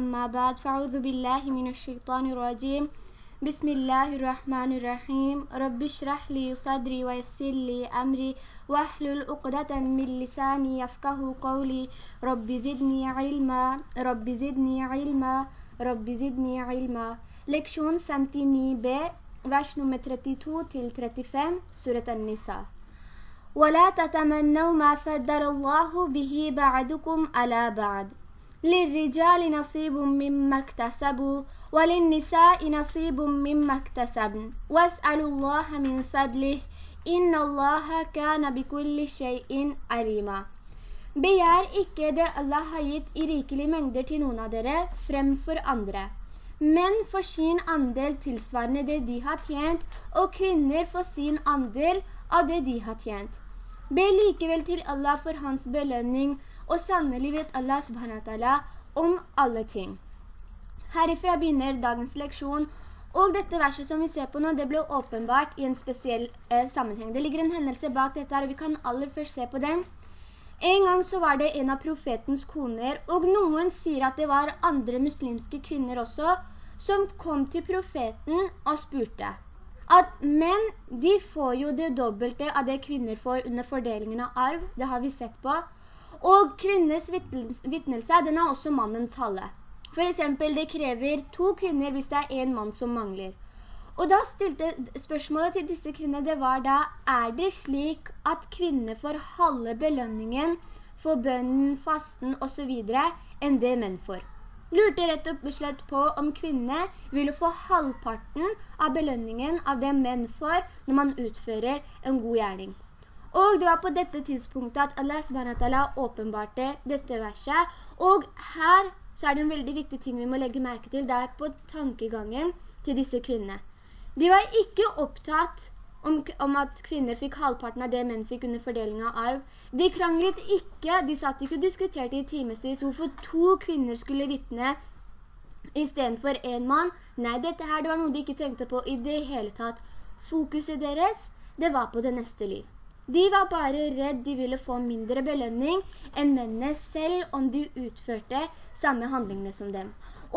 أما بعد فأعوذ بالله من الشيطان الرجيم. بسم الله الرحمن الرحيم. رب اشرح لي صدري ويسر لي أمري. واحلل عقدة من لساني يفقه قولي. رب زدني علما. رب زدني علما. رب زدني علما. Leksjon 59b, vers nummer 32 til 35, surat an-Nisa. ولا تتمنوا ما فضل الله به بعدكم على بعد. للرجال نصيب مما اكتسبوا وللنساء نصيب مما اكتسبن واسألوا الله من فضله إن الله كان بكل شيء عليما Begjær ikke det Allah har gitt i rikelig mengder til noen av dere fremfor andre. Men for sin andel tilsvarende det de har tjent, og kvinner for sin andel av det de har tjent. Be likevel til Allah for hans belønning, og sannelig vet Allah subhanahu om alle ting. Herifra begynner dagens leksjon, og dette verset som vi ser på nå, det ble åpenbart i en spesiell eh, sammenheng. Det ligger en hendelse bak dette her, og vi kan aller først se på den. En gang så var det en av profetens koner, og noen sier at det var andre muslimske kvinner også, som kom til profeten og spurte at menn, de får jo det dobbelte av det kvinner får under fordelingen av arv, det har vi sett på, og kvinnes vittnelse, den er også mannens halve. For eksempel, det krever to kvinner hvis det er en mann som mangler. Og da stilte spørsmålet til disse kvinnene, det var da, er det slik at kvinner får halve belønningen for bønnen, fasten og så videre, enn det menn får? lurte rett og slett på om kvinner ville få halvparten av belønningen av det menn får når man utfører en god gjerning. Og det var på dette tidspunktet at Allah SWT åpenbarte dette verset, og her så er det en veldig viktig ting vi må legge merke til, det er på tankegangen til disse kvinnene. De var ikke opptatt om, om, at kvinner fikk halvparten av det menn fikk under fordelingen av arv. De kranglet ikke, de satt ikke og diskuterte i timesvis hvorfor to kvinner skulle vittne i stedet for en mann. Nei, dette her det var noe de ikke tenkte på i det hele tatt. Fokuset deres, det var på det neste liv. De var bare redd de ville få mindre belønning enn mennene selv om de utførte samme handlingene som dem.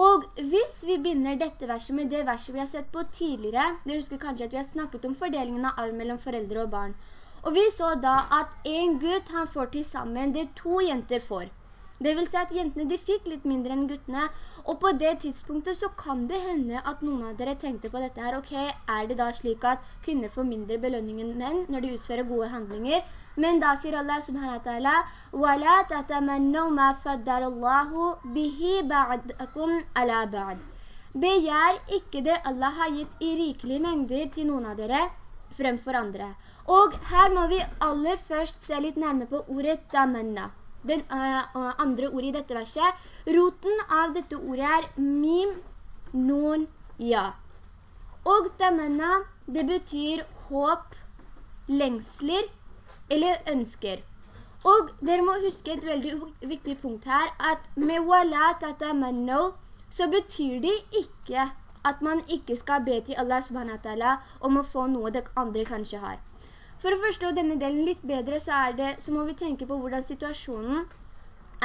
Og hvis vi binder dette verset med det verset vi har sett på tidligere, dere husker kanskje at vi har snakket om fordelingen av arv mellom foreldre og barn. Og vi så da at en gutt han får til sammen det to jenter får. Det vil si at jentene de fikk litt mindre enn guttene, og på det tidspunktet så kan det hende at noen av dere tenkte på dette her, ok, er det da slik at kvinner får mindre belønning enn menn når de utfører gode handlinger? Men da sier Allah subhanahu wa ta'ala, وَلَا تَتَمَنَّوْ مَا فَدَّرَ اللَّهُ بِهِ بَعْدَكُمْ عَلَى بَعْد. Begjær ikke det Allah har gitt i rikelig mengder til noen av dere, fremfor andre. Og her må vi aller først se litt nærmere på ordet tamanna den uh, andre ordet i dette verset. Roten av dette ordet er mim, non, ja. Og tamanna, det betyr håp, lengsler eller ønsker. Og dere må huske et veldig viktig punkt her, at med wala tatamanno, så betyr det ikke at man ikke skal be til Allah subhanahu wa ta'ala om å få noe det andre kanskje har. For å forstå denne delen litt bedre, så, det, så må vi tenke på hvordan situasjonen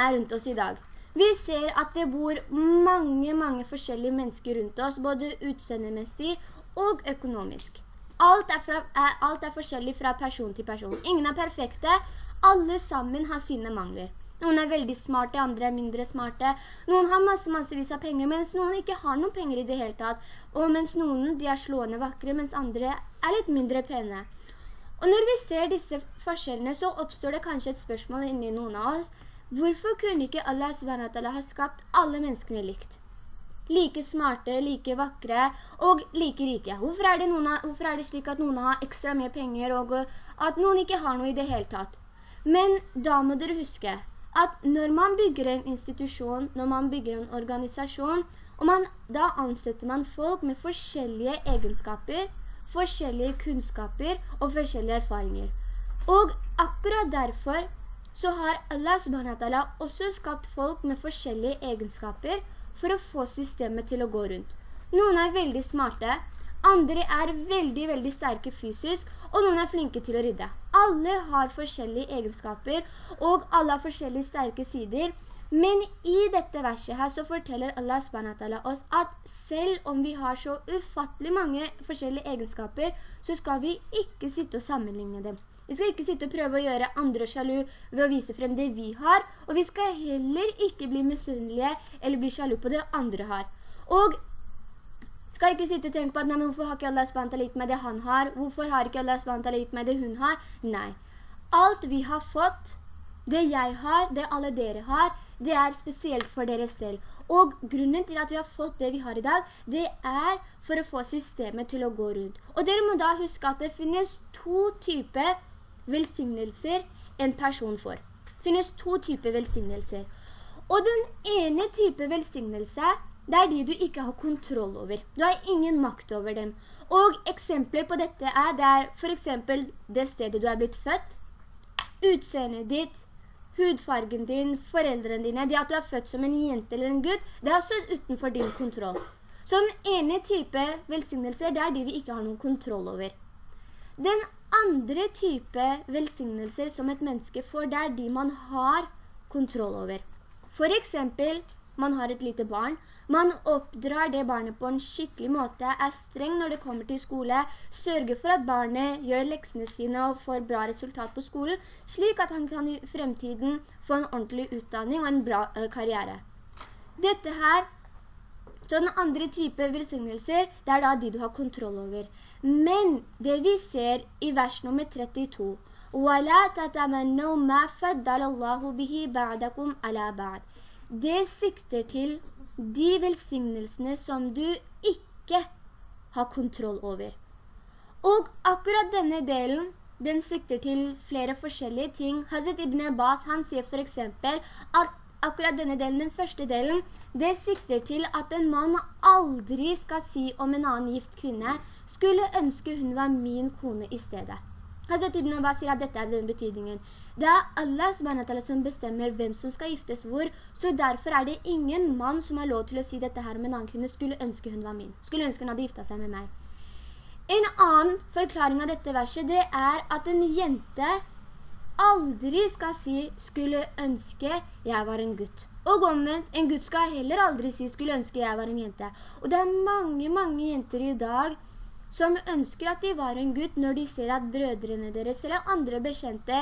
er rundt oss i dag. Vi ser at det bor mange, mange forskjellige mennesker rundt oss, både utseendemessig og økonomisk. Alt er, fra, er, alt er forskjellig fra person til person. Ingen er perfekte. Alle sammen har sine mangler. Noen er veldig smarte, andre er mindre smarte. Noen har masse, massevis av penger, mens noen ikke har noen penger i det hele tatt. Og mens noen, de er slående vakre, mens andre er litt mindre pene. Og når vi ser disse forskjellene, så oppstår det kanskje et spørsmål inni noen av oss. Hvorfor kunne ikke Allah SWT ha skapt alle menneskene likt? Like smarte, like vakre og like rike. Hvorfor er, det av, hvorfor er det slik at noen har ekstra mye penger og at noen ikke har noe i det hele tatt? Men da må dere huske at når man bygger en institusjon, når man bygger en organisasjon, og man, da ansetter man folk med forskjellige egenskaper, forskjellige kunnskaper og forskjellige erfaringer. Og akkurat derfor så har Allah subhanahu også skapt folk med forskjellige egenskaper for å få systemet til å gå rundt. Noen er veldig smarte, andre er veldig, veldig sterke fysisk, og noen er flinke til å rydde. Alle har forskjellige egenskaper, og alle har forskjellige sterke sider, Men i dette verset her så forteller Allah SWT oss at selv om vi har så ufattelig mange forskjellige egenskaper, så skal vi ikke sitte og sammenligne dem. Vi skal ikke sitte og prøve å gjøre andre sjalu ved å vise frem det vi har, og vi skal heller ikke bli misunnelige eller bli sjalu på det andre har. Og skal ikke sitte og tenke på at, hvorfor har ikke Allah SWT gitt meg det han har? Hvorfor har ikke Allah SWT gitt meg det hun har? Nei. Alt vi har fått, det jeg har, det alle dere har, det er spesielt for dere selv. Og grunnen til at vi har fått det vi har i dag, det er for å få systemet til å gå rundt. Og dere må da huske at det finnes to typer velsignelser en person får. Det finnes to typer velsignelser. Og den ene type velsignelse, det er de du ikke har kontroll over. Du har ingen makt over dem. Og eksempler på dette er, det er for eksempel det stedet du er blitt født, utseendet ditt, hudfargen din, foreldrene dine, det at du er født som en jente eller en gutt, det er også utenfor din kontroll. Så den ene type velsignelser, det er de vi ikke har noen kontroll over. Den andre type velsignelser som et menneske får, det er de man har kontroll over. For eksempel man har et lite barn. Man oppdrar det barnet på en skikkelig måte, er streng når det kommer til skole, sørger for at barnet gjør leksene sine og får bra resultat på skolen, slik at han kan i fremtiden få en ordentlig utdanning og en bra eh, karriere. Dette her så den andre type velsignelser, det er da de du har kontroll over. Men det vi ser i vers nummer 32, «Wala tatamannau ma faddala Allahu bihi ba'dakum ala ba'd» det sikter til de velsignelsene som du ikke har kontroll over. Og akkurat denne delen, den sikter til flere forskjellige ting. Hazret Ibn Abbas, han sier for eksempel at akkurat denne delen, den første delen, det sikter til at en mann aldri skal si om en annen gift kvinne, skulle ønske hun var min kone i stedet. Hazret Ibn Abbas sier at dette er den betydningen. Det er Allah subhanahu som bestemmer hvem som skal giftes hvor, så derfor er det ingen mann som har lov til å si dette her om en annen kvinne skulle ønske hun var min, skulle ønske hun hadde gifta seg med meg. En annen forklaring av dette verset, det er at en jente aldri skal si skulle ønske jeg var en gutt. Og omvendt, en gutt skal heller aldri si skulle ønske jeg var en jente. Og det er mange, mange jenter i dag som ønsker at de var en gutt når de ser at brødrene deres eller andre bekjente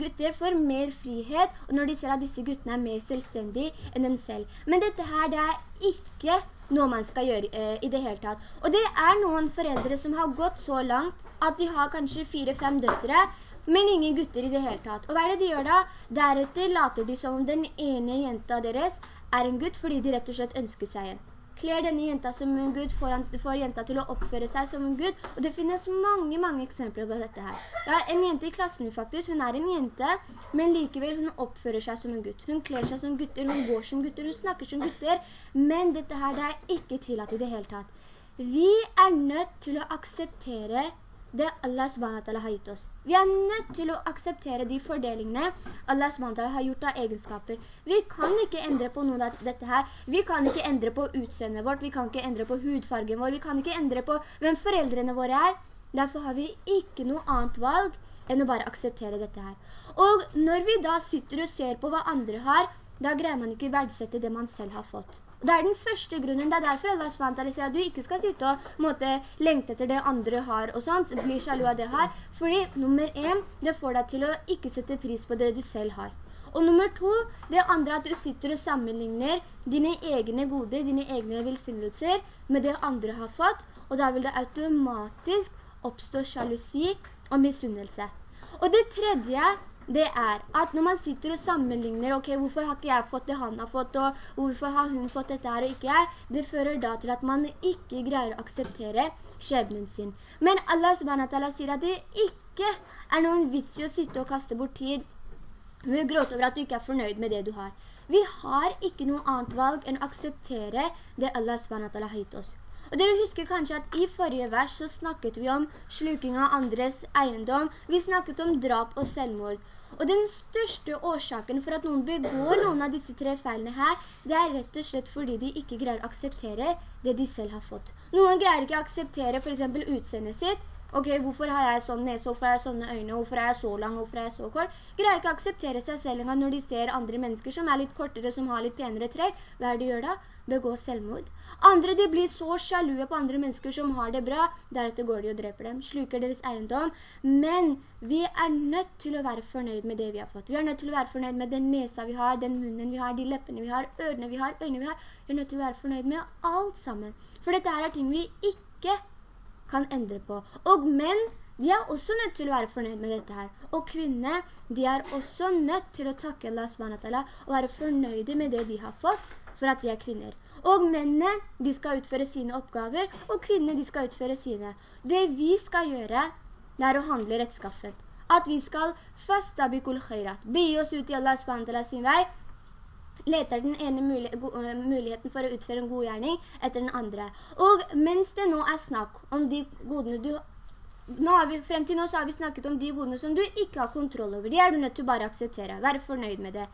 gutter får mer frihet, og når de ser at disse guttene er mer selvstendige enn dem selv. Men dette her, det er ikke noe man skal gjøre eh, i det hele tatt. Og det er noen foreldre som har gått så langt at de har kanskje fire-fem døtre, men ingen gutter i det hele tatt. Og hva er det de gjør da? Deretter later de som om den ene jenta deres er en gutt, fordi de rett og slett ønsker seg en kler denne jenta som en gud, får, han, får jenta til å oppføre seg som en gud, og det finnes mange, mange eksempler på dette her. Ja, en jente i klassen faktisk, hun er en jente, men likevel hun oppfører seg som en gutt. Hun kler seg som gutter, hun går som gutter, hun snakker som gutter, men dette her det er ikke tillatt i det hele tatt. Vi er nødt til å akseptere det Allah SWT har gitt oss. Vi er nødt til å akseptere de fordelingene Allah SWT har gjort av egenskaper. Vi kan ikke endre på noe av dette her. Vi kan ikke endre på utseendet vårt, vi kan ikke endre på hudfargen vår, vi kan ikke endre på hvem foreldrene våre er. Derfor har vi ikke noe annet valg enn å bare akseptere dette her. Og når vi da sitter og ser på hva andre har, da greier man ikke verdsette det man selv har fått. Det er den første grunnen, det er derfor Allah SWT sier at du ikke skal sitte og måte, lengte etter det andre har og sånt, bli sjalu av det har. Fordi nummer en, det får deg til å ikke sette pris på det du selv har. Og nummer to, det andre at du sitter og sammenligner dine egne gode, dine egne velsignelser med det andre har fått, og da vil det automatisk oppstå sjalusi og misunnelse. Og det tredje, det er at når man sitter og sammenligner, ok, hvorfor har ikke jeg fått det han har fått, og hvorfor har hun fått dette her og ikke jeg, det fører da til at man ikke greier å akseptere skjebnen sin. Men Allah SWT sier at det ikke er noen vits i å sitte og kaste bort tid ved å gråte over at du ikke er fornøyd med det du har. Vi har ikke noe annet valg enn å akseptere det Allah SWT har gitt oss. Og dere husker kanskje at i forrige vers så snakket vi om sluking av andres eiendom. Vi snakket om drap og selvmord. Og den største årsaken for at noen begår noen av disse tre feilene her, det er rett og slett fordi de ikke greier å akseptere det de selv har fått. Noen greier ikke å akseptere for eksempel utseendet sitt, Ok, hvorfor har jeg sånn nese, hvorfor har jeg sånne øyne, hvorfor er jeg så lang, hvorfor er jeg så kort? Greier ikke å akseptere seg selv engang når de ser andre mennesker som er litt kortere, som har litt penere trekk. Hva er det de gjør da? Begå selvmord. Andre de blir så sjalue på andre mennesker som har det bra, deretter går de og dreper dem, sluker deres eiendom. Men vi er nødt til å være fornøyd med det vi har fått. Vi er nødt til å være fornøyd med den nesa vi har, den munnen vi har, de leppene vi har, ørene vi har, øynene vi har. Vi er nødt til å være fornøyd med alt sammen. For dette er ting vi ikke kan endre på. Og menn, de er også nødt til å være fornøyd med dette her. Og kvinner, de er også nødt til å takke Allah SWT og være fornøyde med det de har fått for at de er kvinner. Og mennene, de skal utføre sine oppgaver, og kvinnene, de skal utføre sine. Det vi skal gjøre, det er å handle rettskaffet. At vi skal fastabikul khairat, be oss ut i Allah SWT sin vei, leter den ene muligheten for å utføre en god gjerning etter den andre. Og mens det nå er snakk om de godene du vi, frem til nå så har vi snakket om de godene som du ikke har kontroll over. De er du nødt til å bare akseptere, være fornøyd med det.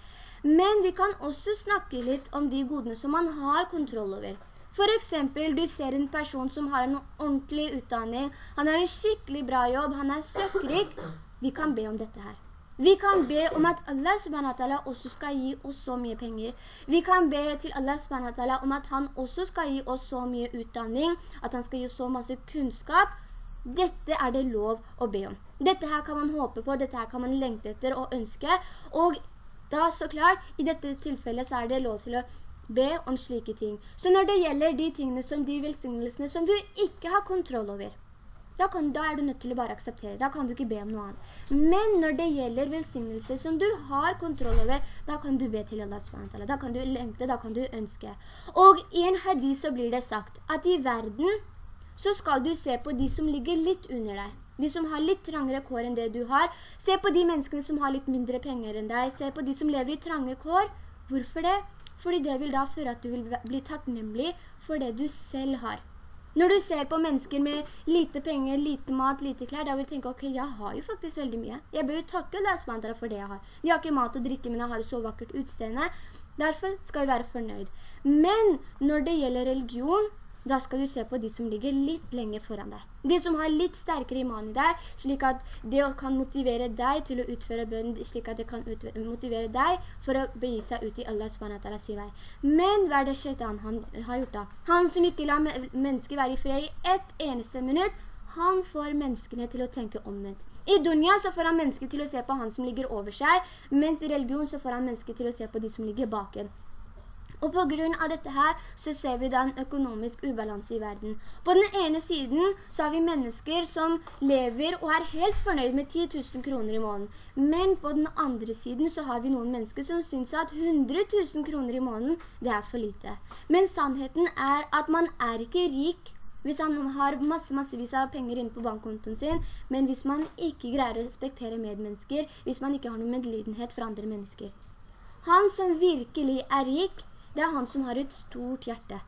Men vi kan også snakke litt om de godene som man har kontroll over. For eksempel, du ser en person som har en ordentlig utdanning, han har en skikkelig bra jobb, han er søkrik. Vi kan be om dette her. Vi kan be om at Allah subhanahu også skal gi oss så mye penger. Vi kan be til Allah subhanahu om at han også skal gi oss så mye utdanning, at han skal gi oss så masse kunnskap, dette er det lov å be om. Dette her kan man håpe på, dette her kan man lengte etter og ønske. Og da så klart, i dette tilfellet så er det lov til å be om slike ting. Så når det gjelder de tingene som de velsignelsene som du ikke har kontroll over, da, kan, da, er du nødt til å bare akseptere. Da kan du ikke be om noe annet. Men når det gjelder velsignelser som du har kontroll over, da kan du be til Allah SWT. Da kan du lengte, da kan du ønske. Og i en hadith så blir det sagt at i verden så skal du se på de som ligger litt under deg. De som har litt trangere kår enn det du har. Se på de menneskene som har litt mindre penger enn deg. Se på de som lever i trange kår. Hvorfor det? Fordi det vil da føre at du vil bli takknemlig for det du selv har. Når du ser på mennesker med lite penger, lite mat, lite klær, da vil du tenke, ok, jeg har jo faktisk veldig mye. Jeg bør jo takke lesmandere for det jeg har. De har ikke mat og drikke, men jeg har et så vakkert utseende. Derfor skal vi være fornøyd. Men når det gjelder religion, da skal du se på de som ligger litt lenger foran deg. De som har litt sterkere iman i deg, slik at det kan motivere deg til å utføre bønn, slik at det kan motivere deg for å begi seg ut i Allah SWT vei. Men hva er det skjøtan han har gjort da? Han som ikke lar mennesker være i fred i ett eneste minutt, han får menneskene til å tenke omvendt. I dunya så får han mennesker til å se på han som ligger over seg, mens i religion så får han mennesker til å se på de som ligger baken. Og på grunn av dette her så ser vi da en økonomisk ubalanse i verden. På den ene siden så har vi mennesker som lever og er helt fornøyd med 10 000 kroner i måneden. Men på den andre siden så har vi noen mennesker som synes at 100 000 kroner i måneden, det er for lite. Men sannheten er at man er ikke rik hvis han har masse, massevis av penger inne på bankkontoen sin, men hvis man ikke greier å respektere medmennesker, hvis man ikke har noen medlidenhet for andre mennesker. Han som virkelig er rik, det er han som har et stort hjerte.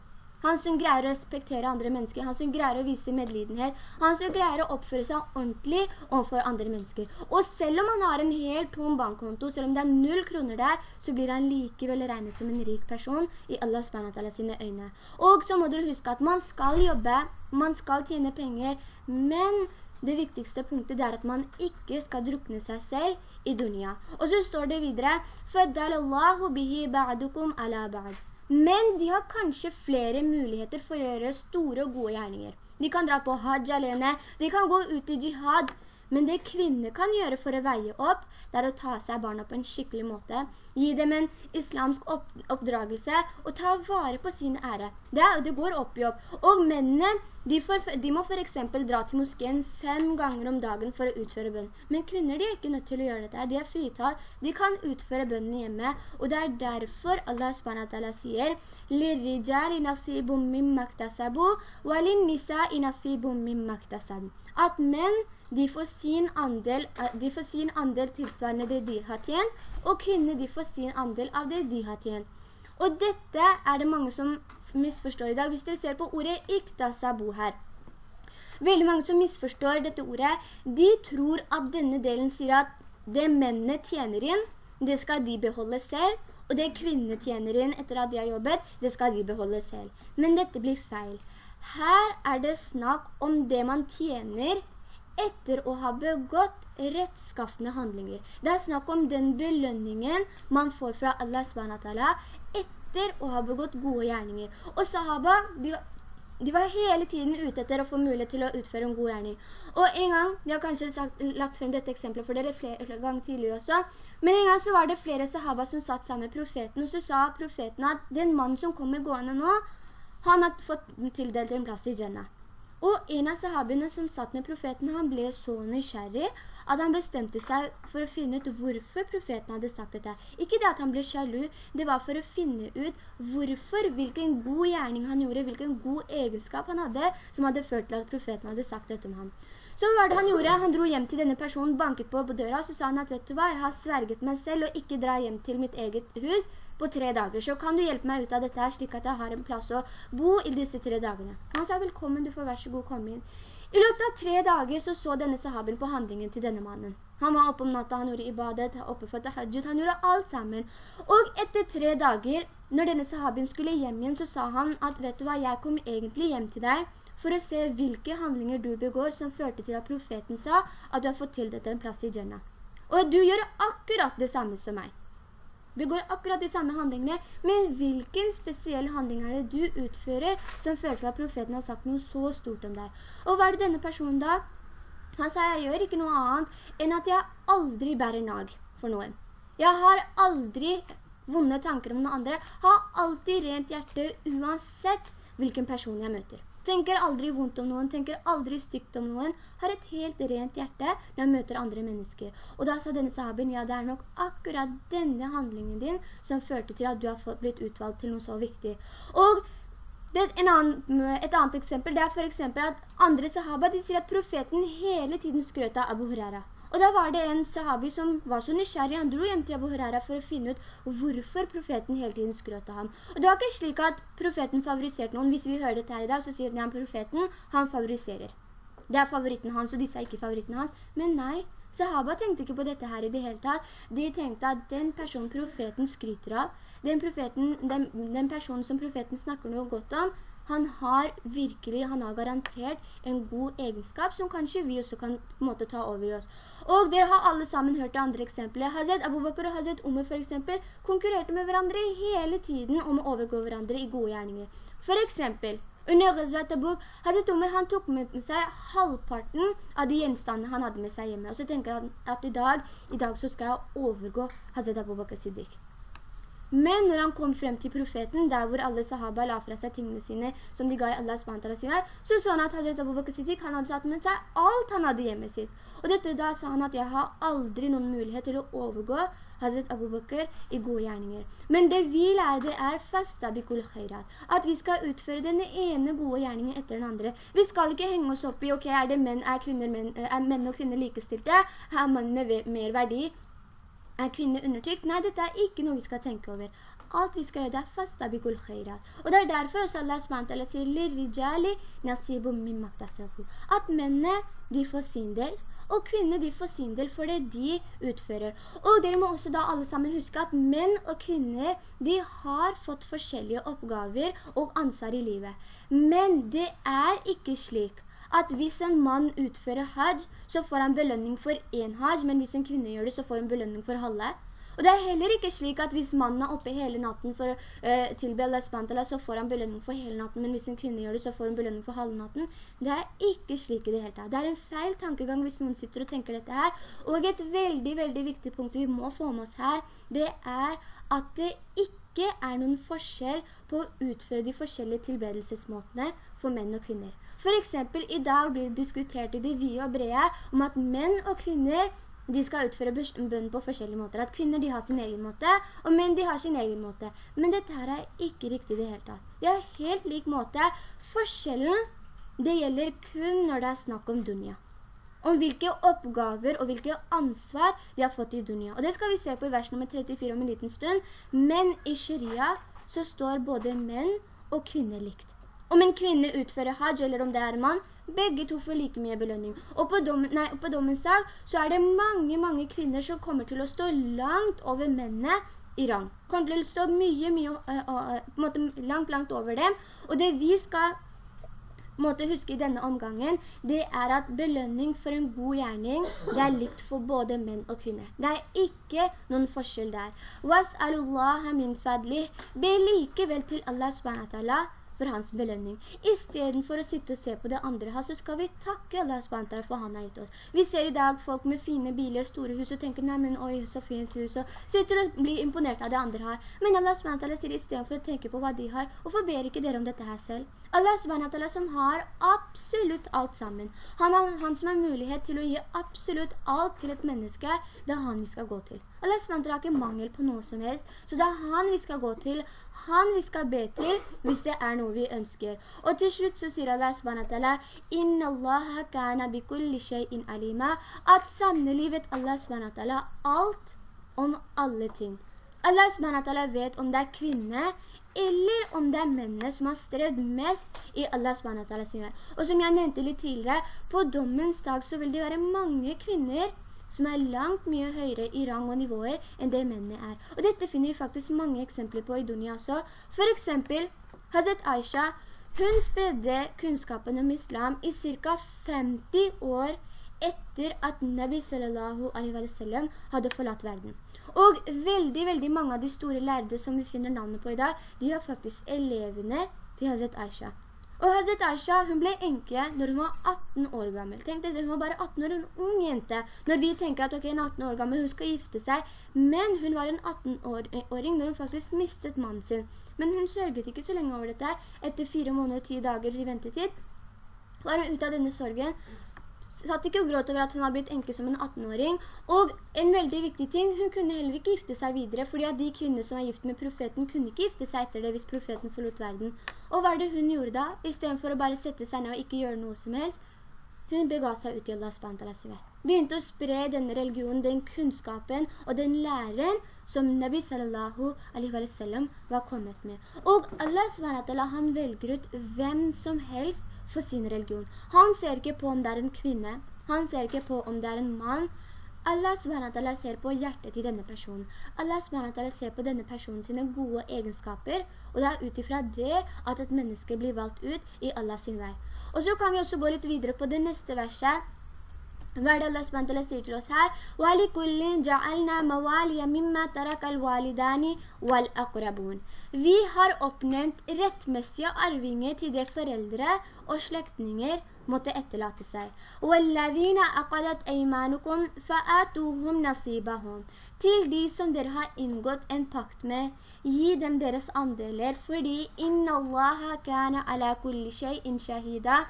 Han som greier å respektere andre mennesker, han som greier å vise medlidenhet, han som greier å oppføre seg ordentlig overfor andre mennesker. Og selv om han har en helt tom bankkonto, selv om det er null kroner der, så blir han likevel regnet som en rik person i Allah SWT sine øyne. Og så må dere huske at man skal jobbe, man skal tjene penger, men det viktigste punktet er at man ikke skal drukne seg selv i dunya. Og så står det videre, «Faddalallahu bihi ba'dukum ala ba'd». Men de har kanskje flere muligheter for å gjøre store og gode gjerninger. De kan dra på hajj alene, de kan gå ut i jihad, men det kvinner kan gjøre for å veie opp, det er å ta seg barna på en skikkelig måte, gi dem en islamsk oppdragelse og ta vare på sin ære. Det, det går opp i opp. Og mennene, de, får, de, må for eksempel dra til moskeen fem ganger om dagen for å utføre bønn. Men kvinner, de er ikke nødt til å gjøre dette. De er fritatt. De kan utføre bønnen hjemme. Og det er derfor Allah SWT sier «Lirrijali nasibum mimma maktasabu, walin nisa'i nasibum mimma maktasabu». At menn de får sin andel, eh, de får sin andel tilsvarende det de har tjent, og kvinner de får sin andel av det de har tjent. Og dette er det mange som misforstår i dag. Hvis dere ser på ordet iktasabu her, veldig mange som misforstår dette ordet, de tror at denne delen sier at det mennene tjener inn, det skal de beholde selv, og det kvinnene tjener inn etter at de har jobbet, det skal de beholde selv. Men dette blir feil. Her er det snakk om det man tjener etter å ha begått rettskaffende handlinger. Det er snakk om den belønningen man får fra Allah SWT etter å ha begått gode gjerninger. Og sahaba, de, de var hele tiden ute etter å få mulighet til å utføre en god gjerning. Og en gang, de har kanskje sagt, lagt frem dette eksempelet for dere flere, ganger tidligere også, men en gang så var det flere sahaba som satt sammen med profeten, og så sa profeten at den mannen som kommer gående nå, han har fått tildelt en plass i Jannah. Og en av sahabene som satt med profeten, han ble så nysgjerrig at han bestemte seg for å finne ut hvorfor profeten hadde sagt dette. Ikke det at han ble sjalu, det var for å finne ut hvorfor, hvilken god gjerning han gjorde, hvilken god egenskap han hadde, som hadde ført til at profeten hadde sagt dette om ham. Så hva var det han gjorde? Han dro hjem til denne personen, banket på på døra, så sa han at, vet du hva, jeg har sverget meg selv og ikke dra hjem til mitt eget hus på tre dager, så kan du hjelpe meg ut av dette her, slik at jeg har en plass å bo i disse tre dagene. Han sa, velkommen, du får vær så god komme inn. I løpet av tre dager så så denne sahaben på handlingen til denne mannen. Han var oppe om natta, han gjorde ibadet, oppe for tahajjud, han gjorde alt sammen. Og etter tre dager, når denne sahaben skulle hjem igjen, så sa han at, vet du hva, jeg kom egentlig hjem til deg for å se hvilke handlinger du begår som førte til at profeten sa at du har fått til dette en plass i Jannah. Og du gjør akkurat det samme som meg. Vi går akkurat de samme handlingene, men hvilken spesiell handling er det du utfører som føler til at profeten har sagt noe så stort om deg? Og hva er det denne personen da? Han sa, jeg gjør ikke noe annet enn at jeg aldri bærer nag for noen. Jeg har aldri vonde tanker om noen andre. Har alltid rent hjerte uansett hvilken person jeg møter tenker aldri vondt om noen, tenker aldri stygt om noen, har et helt rent hjerte når han møter andre mennesker. Og da sa denne sahaben, ja, det er nok akkurat denne handlingen din som førte til at du har blitt utvalgt til noe så viktig. Og annen, et annet eksempel, det er for eksempel at andre sahaba, de sier at profeten hele tiden skrøt av Abu Huraira. Og da var det en sahabi som var så nysgjerrig, han dro hjem til Abu Huraira for å finne ut hvorfor profeten hele tiden skrøt ham. Og det var ikke slik at profeten favoriserte noen. Hvis vi hører dette her i dag, så sier han profeten, han favoriserer. Det er favoritten hans, og disse er ikke favoritten hans. Men nei, Sahaba tenkte ikke på dette her i det hele tatt. De tenkte at den personen profeten skryter av, den, profeten, den, den personen som profeten snakker noe godt om, han har virkelig, han har garantert en god egenskap som kanskje vi også kan på en måte ta over i oss. Og dere har alle sammen hørt det andre eksempelet. Hazret Abu Bakr og Hazret Umar for eksempel konkurrerte med hverandre hele tiden om å overgå hverandre i gode gjerninger. For eksempel, under Ghazvat Tabuk, Hazret Umar han tok med seg halvparten av de gjenstandene han hadde med seg hjemme. Og så tenker han at i dag, i dag så skal jeg overgå Hazret Abu Bakr Siddiq. Men når han kom frem til profeten, der hvor alle sahaba la fra seg tingene sine, som de ga i Allahs SWT sine, så så han at Hazret Abu Bakr Siddiq, han hadde tatt med seg alt han hadde hjemme sitt. Og dette da sa han at jeg har aldri noen mulighet til å overgå Hazret Abu Bakr i gode gjerninger. Men det vi lærer det er fasta bikul khairat. At vi skal utføre den ene gode gjerningen etter den andre. Vi skal ikke henge oss opp i, ok, er det menn, er, kvinner, menn, er menn og kvinner likestilte? Har mannene mer verdi? Er kvinner undertrykt? Nei, dette er ikke noe vi skal tenke over. Alt vi skal gjøre, det er fasta bikul khairat. Og det er derfor også Allah SWT sier «Lirijali nasibum min maktasabu». At mennene, de får sin del, og kvinner de får sin del for det de utfører. Og dere må også da alle sammen huske at menn og kvinner, de har fått forskjellige oppgaver og ansvar i livet. Men det er ikke slik at hvis en mann utfører hajj, så får han belønning for en hajj, men hvis en kvinne gjør det, så får han belønning for halve. Og det er heller ikke slik at hvis mannen er oppe hele natten for å uh, tilbe Allah SWT, så får han belønning for hele natten, men hvis en kvinne gjør det, så får han belønning for halve natten. Det er ikke slik i det hele tatt. Det er en feil tankegang hvis noen sitter og tenker dette her. Og et veldig, veldig viktig punkt vi må få med oss her, det er at det ikke er noen forskjell på å utføre de forskjellige tilbedelsesmåtene for menn og kvinner. For eksempel, i dag blir det diskutert i det vide og brede om at menn og kvinner de skal utføre bønn på forskjellige måter. At kvinner de har sin egen måte, og menn de har sin egen måte. Men dette her er ikke riktig det hele tatt. Det er helt lik måte. Forskjellen, det gjelder kun når det er snakk om dunja. Om hvilke oppgaver og hvilke ansvar de har fått i dunja. Og det skal vi se på i vers nummer 34 om en liten stund. Men i sharia så står både menn og kvinner likt. Om en kvinne utfører hajj, eller om det er en mann, begge to får like mye belønning. Og på, dom, nei, på dommens dag så er det mange, mange kvinner som kommer til å stå langt over mennene i rang. Kommer til å stå mye, mye, uh, uh, måte langt, langt over dem. Og det vi skal måte huske i denne omgangen, det er at belønning for en god gjerning, det er likt for både menn og kvinner. Det er ikke noen forskjell der. «Was'alullaha min fadlih» Be likevel til Allah subhanahu for hans belønning. I stedet for å sitte og se på det andre her, så skal vi takke Allah SWT for han har gitt oss. Vi ser i dag folk med fine biler, store hus, og tenker, nei, men oi, så fint hus, og sitter og blir imponert av det andre her. Men Allah SWT sier i stedet for å tenke på hva de har, hvorfor ber ikke dere om dette her selv? Allah SWT som har absolutt alt sammen. Han har, han som har mulighet til å gi absolutt alt til et menneske, det er han vi skal gå til. Allah SWT har ikke mangel på noe som helst, så det er han vi skal gå til, han vi skal be til, hvis det er noe vi ønsker. Og til slutt så sier Allah SWT, «Inna allaha kana bi kulli shay'in alima», at sannelig vet Allah SWT alt om alle ting. Allah SWT vet om det er kvinne, eller om det er mennene som har strevd mest i Allah SWT sin vei. Og som jeg nevnte litt tidligere, på dommens dag så vil det være mange kvinner som er langt mye høyere i rang og nivåer enn det mennene er. Og dette finner vi faktisk mange eksempler på i dunia også. For eksempel, Hazret Aisha, hun spredde kunnskapen om islam i cirka 50 år etter at Nabi sallallahu alaihi wa sallam hadde forlatt verden. Og veldig, veldig mange av de store lærde som vi finner navnet på i dag, de har faktisk elevene til Hazret Aisha. Og Hazret Aisha, hun ble enke når hun var 18 år gammel. Tenk deg, hun var bare 18 år, en ung jente. Når vi tenker at ok, en 18 år gammel, hun skal gifte seg. Men hun var en 18-åring når hun faktisk mistet mannen sin. Men hun sørget ikke så lenge over dette. Etter fire måneder og ti dager i ventetid var hun ute av denne sorgen satt ikke og gråt over at hun har blitt enke som en 18-åring. Og en veldig viktig ting, hun kunne heller ikke gifte seg videre, fordi at de kvinner som var gift med profeten kunne ikke gifte seg etter det hvis profeten forlot verden. Og hva er det hun gjorde da? I stedet for å bare sette seg ned og ikke gjøre noe som helst, hun bega seg ut i Allah SWT. Begynte å spre denne religionen, den kunnskapen og den læren som Nabi sallallahu alaihi wa sallam var kommet med. Og Allah SWT, han velger ut hvem som helst for sin religion. Han ser ikke på om det er en kvinne, han ser ikke på om det er en mann. Allah SWT ser på hjertet til denne personen. Allah SWT ser på denne personen sine gode egenskaper, og det er utifra det at et menneske blir valgt ut i Allahs vei. Og så kan vi også gå litt videre på det neste verset, er Allah SWT sier til oss her? وَلِكُلِّنْ جَعَلْنَا مَوَالِيَ مِمَّا تَرَكَ الْوَالِدَانِ وَالْأَقْرَبُونَ Vi har oppnevnt rettmessige arvinger til det foreldre og slektninger måtte etterlate seg. وَالَّذِينَ أَقَدَتْ أَيْمَانُكُمْ فَآتُوهُمْ نَصِيبَهُمْ Til de som dere har inngått en pakt med, gi dem deres andeler, fordi «Inna Allah kana ala kulli shay'in shahida»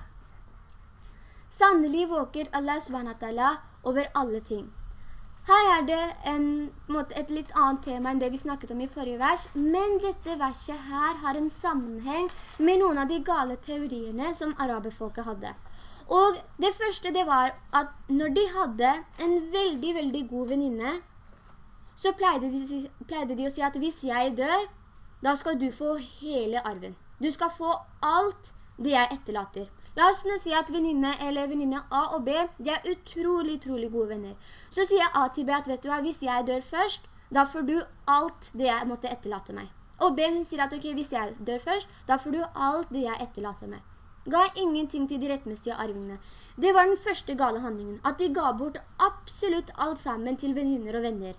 Sannelig våker Allah SWT over alle ting. Her er det en, et litt annet tema enn det vi snakket om i forrige vers, men dette verset her har en sammenheng med noen av de gale teoriene som araberfolket hadde. Og det første det var at når de hadde en veldig, veldig god venninne, så pleide de, pleide de å si at hvis jeg dør, da skal du få hele arven. Du skal få alt det jeg etterlater. La oss si at venninne eller venninne A og B, de er utrolig, utrolig gode venner. Så sier A til B at, vet du hva, hvis jeg dør først, da får du alt det jeg måtte etterlate meg. Og B hun sier at, ok, hvis jeg dør først, da får du alt det jeg etterlater meg. Ga ingenting til de rettmessige arvingene. Det var den første gale handlingen, at de ga bort absolutt alt sammen til venninner og venner.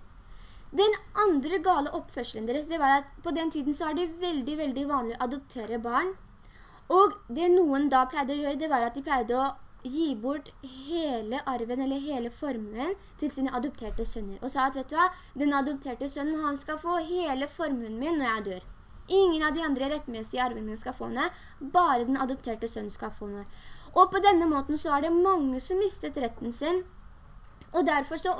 Den andre gale oppførselen deres, det var at på den tiden så er det veldig, veldig vanlig å adoptere barn og det noen da pleide å gjøre, det var at de pleide å gi bort hele arven eller hele formuen til sine adopterte sønner. Og sa at, vet du hva, den adopterte sønnen, han skal få hele formuen min når jeg dør. Ingen av de andre rettmessige arvingene skal få noe, bare den adopterte sønnen skal få noe. Og på denne måten så er det mange som mistet retten sin, og derfor så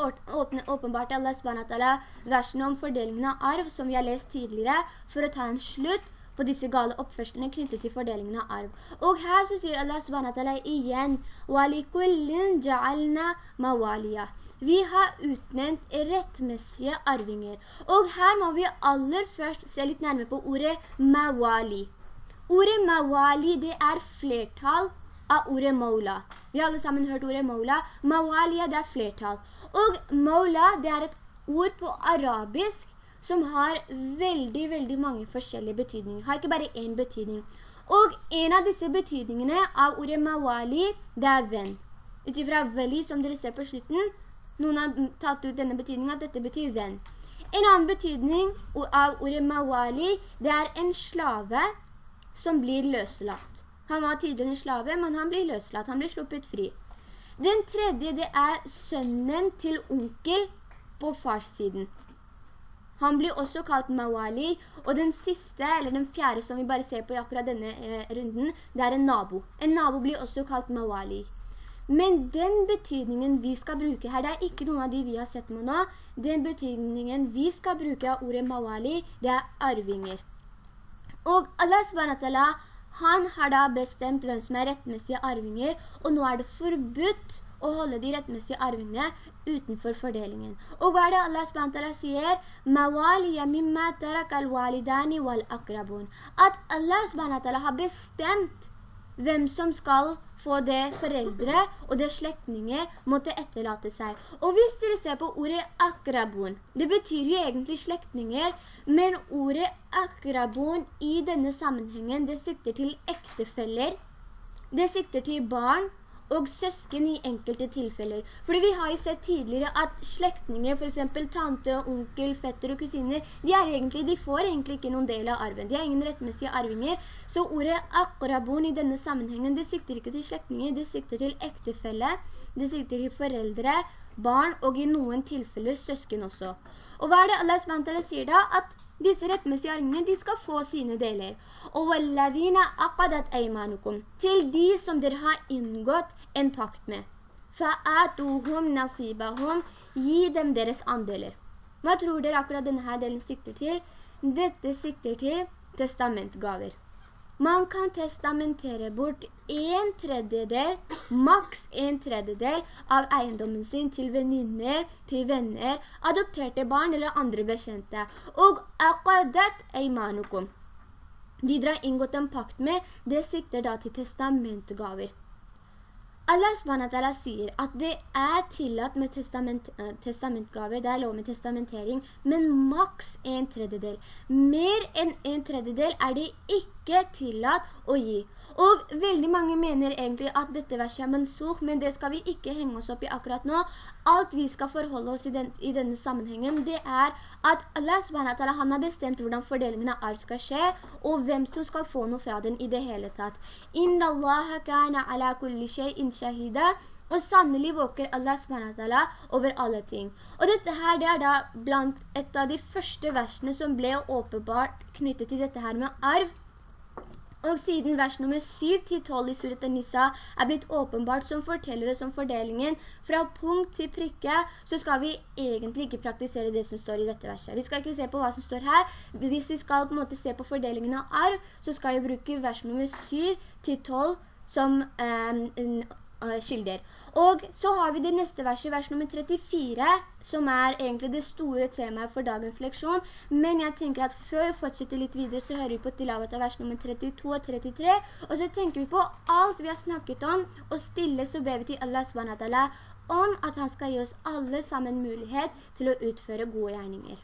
åpenbart Allah SWT versene om fordelingen av arv, som vi har lest tidligere, for å ta en slutt på disse gale oppførslene knyttet til fordelingen av arv. Og her så sier Allah subhanahu igjen Vi har utnevnt rettmessige arvinger. Og her må vi aller først se litt nærmere på ordet mawali. Ordet mawali det er flertall av ordet maula. Vi har alle sammen hørt ordet maula. Mawaliya det er flertall. Og maula det er et ord på arabisk som har veldig, veldig mange forskjellige betydninger. Har ikke bare en betydning. Og en av disse betydningene av ordet mawali, det er venn. Utifra veli, som dere ser på slutten, noen har tatt ut denne betydningen at dette betyr venn. En annen betydning av ordet mawali, det er en slave som blir løslatt. Han var tidligere en slave, men han blir løslatt, han blir sluppet fri. Den tredje, det er sønnen til onkel på farssiden. Han blir også kalt Mawali, og den siste, eller den fjerde som vi bare ser på i akkurat denne eh, runden, det er en nabo. En nabo blir også kalt Mawali. Men den betydningen vi skal bruke her, det er ikke noen av de vi har sett med nå. Den betydningen vi skal bruke av ordet Mawali, det er arvinger. Og Allah SWT, han har da bestemt hvem som er rettmessige arvinger, og nå er det forbudt å holde de rettmessige arvene utenfor fordelingen. Og hva er det Allah SWT sier? «Mawaliya mimma tarak al-walidani wal-akrabun». At Allah SWT har bestemt hvem som skal få det foreldre og det slektinger måtte etterlate seg. Og hvis dere ser på ordet akrabun, det betyr jo egentlig slektinger, men ordet akrabun i denne sammenhengen, det sikter til ektefeller, det sikter til barn, og søsken i enkelte tilfeller. Fordi vi har jo sett tidligere at slektinger, for eksempel tante, onkel, fetter og kusiner, de, egentlig, de får egentlig ikke noen del av arven. De har ingen rettmessige arvinger. Så ordet akrabon i denne sammenhengen, det sikter ikke til slektinger, det sikter til ektefelle, det sikter til foreldre, barn og i noen tilfeller søsken også. Og hva er det Allah SWT sier da? At disse rettmessige arvingene, de skal få sine deler. Og «Walladina aqadat eimanukum» til de som dere har inngått en pakt med. «Fa'atuhum nasibahum» gi dem deres andeler. Hva tror dere akkurat denne delen sikter til? Dette sikter til testamentgaver. Man kan testamentere bort en tredjedel, maks en tredjedel av eiendommen sin til venninner, til venner, adopterte barn eller andre bekjente. Og aqadat eimanukum. De dere har inngått en pakt med, det sikter da til testamentgaver. Allah SWT sier at det er tillatt med testament, eh, testamentgaver, det er lov med testamentering, men maks en tredjedel. Mer enn en tredjedel er det ikke tillatt å gi. Og veldig mange mener egentlig at dette verset er mansukh, men det skal vi ikke henge oss opp i akkurat nå. Alt vi skal forholde oss i, den, i denne sammenhengen, det er at Allah SWT han har bestemt hvordan fordelingen av arv skal skje, og hvem som skal få noe fra den i det hele tatt. Inna Allah kana ala kulli shay'in shahida, og sannelig våker Allah SWT over alle ting. Og dette her, det er da blant et av de første versene som ble åpenbart knyttet til dette her med arv, og siden vers nummer 7 til 12 i Surat An-Nisa er blitt åpenbart som forteller oss om fordelingen fra punkt til prikke, så skal vi egentlig ikke praktisere det som står i dette verset. Vi skal ikke se på hva som står her. Hvis vi skal på en måte se på fordelingen av arv, så skal vi bruke vers nummer 7 til 12 som eh, kilder. Og så har vi det neste verset, vers nummer 34, som er egentlig det store temaet for dagens leksjon. Men jeg tenker at før vi fortsetter litt videre, så hører vi på tilavet av vers nummer 32 og 33. Og så tenker vi på alt vi har snakket om, og stille så ber vi til Allah SWT om at han skal gi oss alle sammen mulighet til å utføre gode gjerninger.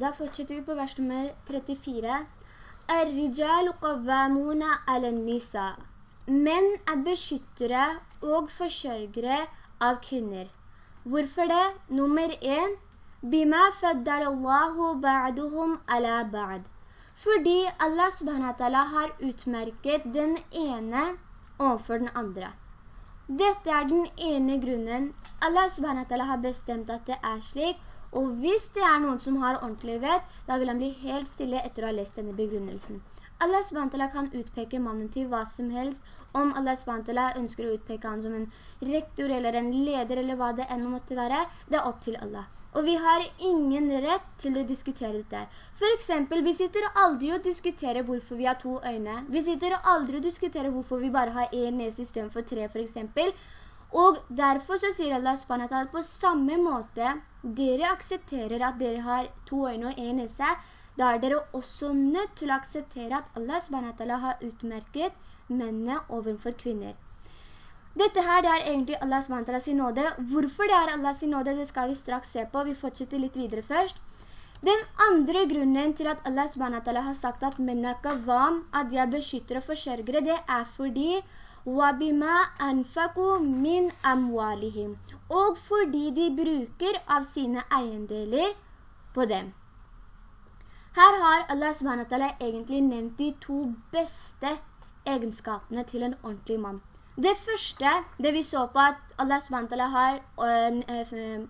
da fortsetter vi på vers nummer 34. «Ar-rijal qawwamuna ala-nisa». Menn er beskyttere og forsørgere av kvinner. Hvorfor det? Nummer 1. bima faddar Allahu ba'duhum ala ba'd. Fordi Allah subhanahu wa har utmerket den ene overfor den andre. Dette er den ene grunnen. Allah subhanahu wa har bestemt at det er slik, og hvis det er noen som har ordentlig vet, da vil han bli helt stille etter å ha lest denne begrunnelsen. Allah SWT kan utpeke mannen til hva som helst, om Allah SWT ønsker å utpeke han som en rektor eller en leder eller hva det enda måtte være, det er opp til Allah. Og vi har ingen rett til å diskutere dette. For eksempel, vi sitter aldri og diskuterer hvorfor vi har to øyne. Vi sitter aldri og diskuterer hvorfor vi bare har en nese i stedet for tre, for eksempel. Og derfor så sier Allah SWT på samme måte, dere aksepterer at dere har to øyne og en nese, da er dere også nødt til å akseptere at Allah SWT har utmerket mennene overfor kvinner. Dette her det er egentlig Allah SWT sin nåde. Hvorfor det er Allah sin nåde, det skal vi straks se på. Vi fortsetter litt videre først. Den andre grunnen til at Allah SWT har sagt at «Mennaka vam» at jeg beskytter og forsørger, det er fordi «Wabima anfaku min amwalihim» og fordi de bruker av sine eiendeler på dem. Her har Allah SWT egentlig nevnt de to beste egenskapene til en ordentlig mann. Det første, det vi så på at Allah SWT har øh,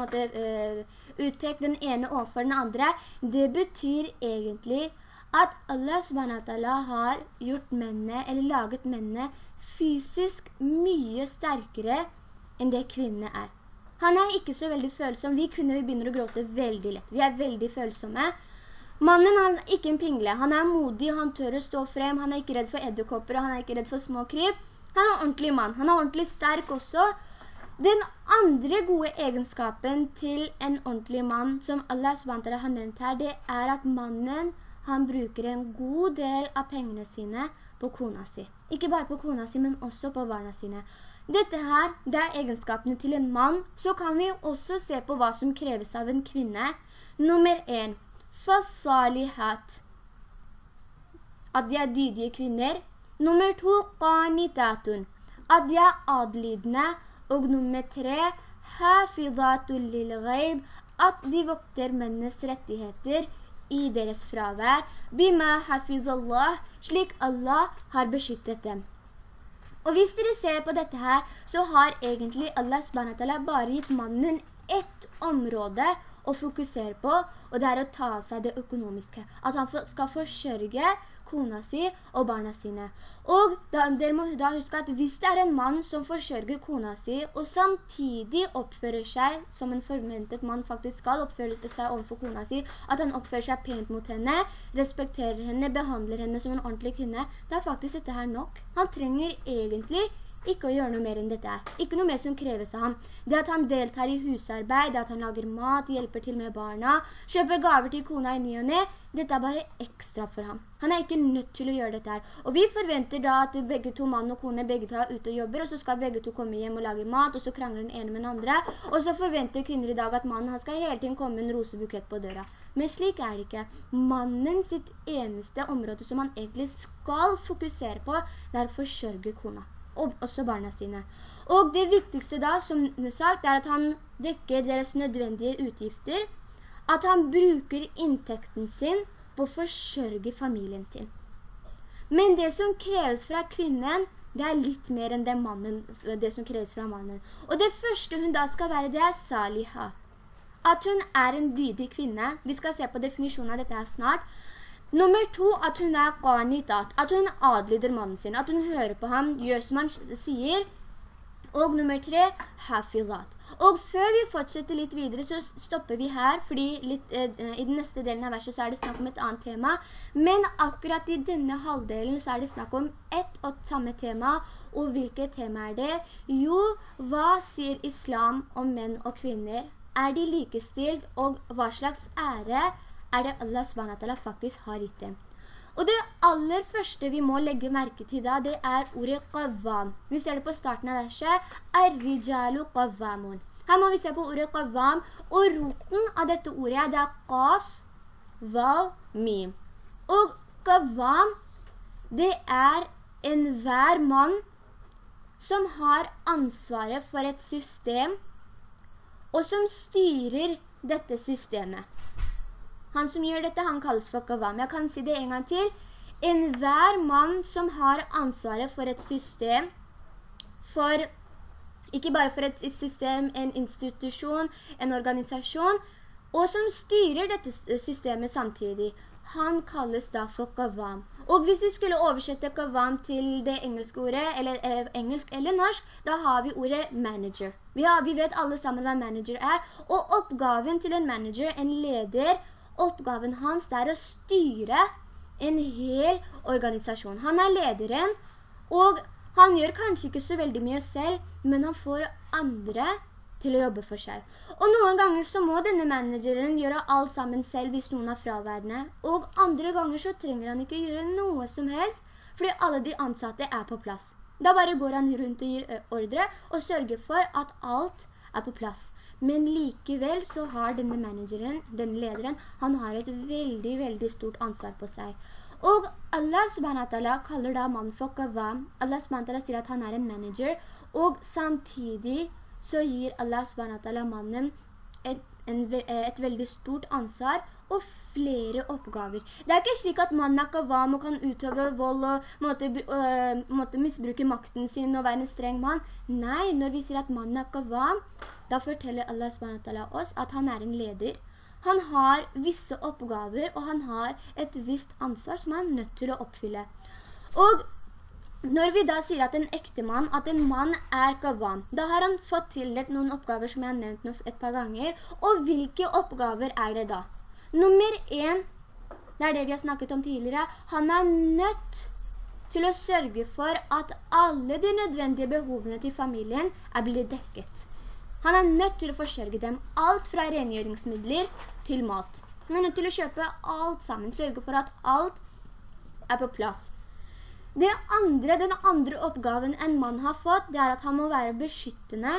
måtte, øh, utpekt den ene overfor den andre, det betyr egentlig at Allah SWT har gjort mennene, eller laget mennene fysisk mye sterkere enn det kvinnene er. Han er ikke så veldig følsom. Vi kvinner vi begynner å gråte veldig lett. Vi er veldig følsomme. Mannen er ikke en pingle, han er modig, han tør å stå frem, han er ikke redd for edderkopper, han er ikke redd for små kryp. Han er en ordentlig mann, han er ordentlig sterk også. Den andre gode egenskapen til en ordentlig mann, som Allah SWT har nevnt her, det er at mannen, han bruker en god del av pengene sine på kona si. Ikke bare på kona si, men også på barna sine. Dette her, det er egenskapene til en mann. Så kan vi også se på hva som kreves av en kvinne. Nummer 1 fasalihat. At de er dydige kvinner. Nummer to, qanitatun. At de er adlydende. Og nummer tre, hafidatul lil. At de vokter mennes rettigheter i deres fravær. Bima hafizallah, slik Allah har beskyttet dem. Og hvis dere ser på dette her, så har egentlig Allah SWT bare gitt mannen ett område å fokusere på, og det er å ta seg det økonomiske. At han skal forsørge kona si og barna sine. Og da, dere må da huske at hvis det er en mann som forsørger kona si, og samtidig oppfører seg som en forventet mann faktisk skal oppføre seg overfor kona si, at han oppfører seg pent mot henne, respekterer henne, behandler henne som en ordentlig kvinne, da er faktisk dette her nok. Han trenger egentlig ikke å gjøre noe mer enn dette er. Ikke noe mer som kreves av ham. Det at han deltar i husarbeid, det at han lager mat, hjelper til med barna, kjøper gaver til kona i ny og ned, dette er bare ekstra for ham. Han er ikke nødt til å gjøre dette her. Og vi forventer da at begge to, mann og kone, begge to er ute og jobber, og så skal begge to komme hjem og lage mat, og så krangler den ene med den andre. Og så forventer kvinner i dag at mannen han skal hele tiden komme en rosebukett på døra. Men slik er det ikke. Mannen sitt eneste område som han egentlig skal fokusere på, det er å forsørge kona og også barna sine. Og det viktigste da, som sagt, er at han dekker deres nødvendige utgifter, at han bruker inntekten sin på å forsørge familien sin. Men det som kreves fra kvinnen, det er litt mer enn det, mannen, det som kreves fra mannen. Og det første hun da skal være, det er saliha. At hun er en dydig kvinne. Vi skal se på definisjonen av dette her snart. Nummer to, at hun er qanitat, at hun adlyder mannen sin, at hun hører på ham, gjør som han sier. Og nummer tre, hafizat. Og før vi fortsetter litt videre, så stopper vi her, fordi litt, eh, i den neste delen av verset så er det snakk om et annet tema. Men akkurat i denne halvdelen så er det snakk om ett og samme tema. Og hvilket tema er det? Jo, hva sier islam om menn og kvinner? Er de likestilt, og hva slags ære er det Allah SWT faktisk har gitt dem. Og det aller første vi må legge merke til da, det er ordet qawam. Vi ser det på starten av verset. Ar-rijalu qavamun. Her må vi se på ordet qawam. og roten av dette ordet det er qaf, vav, mim. Og qawam, det er en hver mann som har ansvaret for et system, og som styrer dette systemet. Han som gjør dette, han kalles for kavam. Jeg kan si det en gang til. En hver mann som har ansvaret for et system, for ikke bare for et system, en institusjon, en organisasjon, og som styrer dette systemet samtidig. Han kalles da for kavam. Og hvis vi skulle oversette kavam til det engelske ordet, eller eh, engelsk eller norsk, da har vi ordet manager. Vi, har, vi vet alle sammen hva manager er, og oppgaven til en manager, en leder, oppgaven hans er å styre en hel organisasjon. Han er lederen, og han gjør kanskje ikke så veldig mye selv, men han får andre til å jobbe for seg. Og noen ganger så må denne manageren gjøre alt sammen selv hvis noen er fraværende. Og andre ganger så trenger han ikke gjøre noe som helst, fordi alle de ansatte er på plass. Da bare går han rundt og gir ordre og sørger for at alt er på plass. Men likevel så har denne manageren, denne lederen, han har et veldig, veldig stort ansvar på seg. Og Allah subhanahu kaller da mannen for kavam. Allah subhanahu sier at han er en manager, og samtidig så gir Allah subhanahu mannen et, en, et veldig stort ansvar og flere oppgaver. Det er ikke slik at mannen er kavam og kan utøve vold og måtte, øh, måtte misbruke makten sin og være en streng mann. Nei, når vi sier at mannen er kavam, da forteller Allah SWT oss at han er en leder, han har visse oppgaver, og han har et visst ansvar som han er nødt til å oppfylle. Og når vi da sier at en ekte mann, at en mann er gavan, da har han fått tildelt noen oppgaver som jeg har nevnt et par ganger. Og hvilke oppgaver er det da? Nummer en, det er det vi har snakket om tidligere, han er nødt til å sørge for at alle de nødvendige behovene til familien er blitt dekket. Han er nødt til å forsørge dem alt fra rengjøringsmidler til mat. Han er nødt til å kjøpe alt sammen, sørge for at alt er på plass. Andre, den andre oppgaven en mann har fått, det er at han må være beskyttende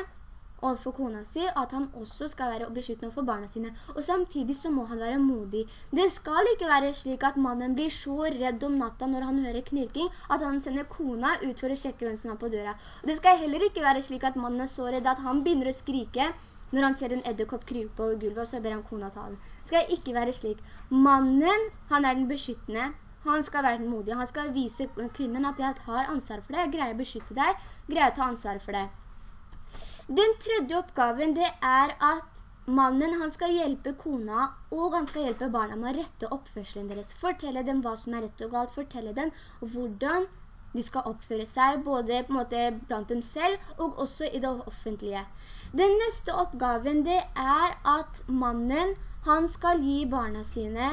overfor kona si, at han også skal være beskyttende for barna sine. Og samtidig så må han være modig. Det skal ikke være slik at mannen blir så redd om natta når han hører knirking, at han sender kona ut for å sjekke hvem som er på døra. Og det skal heller ikke være slik at mannen er så redd at han begynner å skrike når han ser en edderkopp krype på gulvet, og så ber han kona ta den. Det skal ikke være slik. Mannen, han er den beskyttende, han skal være den modige. Han skal vise kvinnen at jeg har ansvar for det, jeg greier å beskytte deg, greier å ta ansvar for det. Den tredje oppgaven det er at mannen han skal hjelpe kona og han skal hjelpe barna med å rette oppførselen deres. Fortelle dem hva som er rett og galt, fortelle dem hvordan de skal oppføre seg, både måte blant dem selv og også i det offentlige. Den neste oppgaven det er at mannen han skal gi barna sine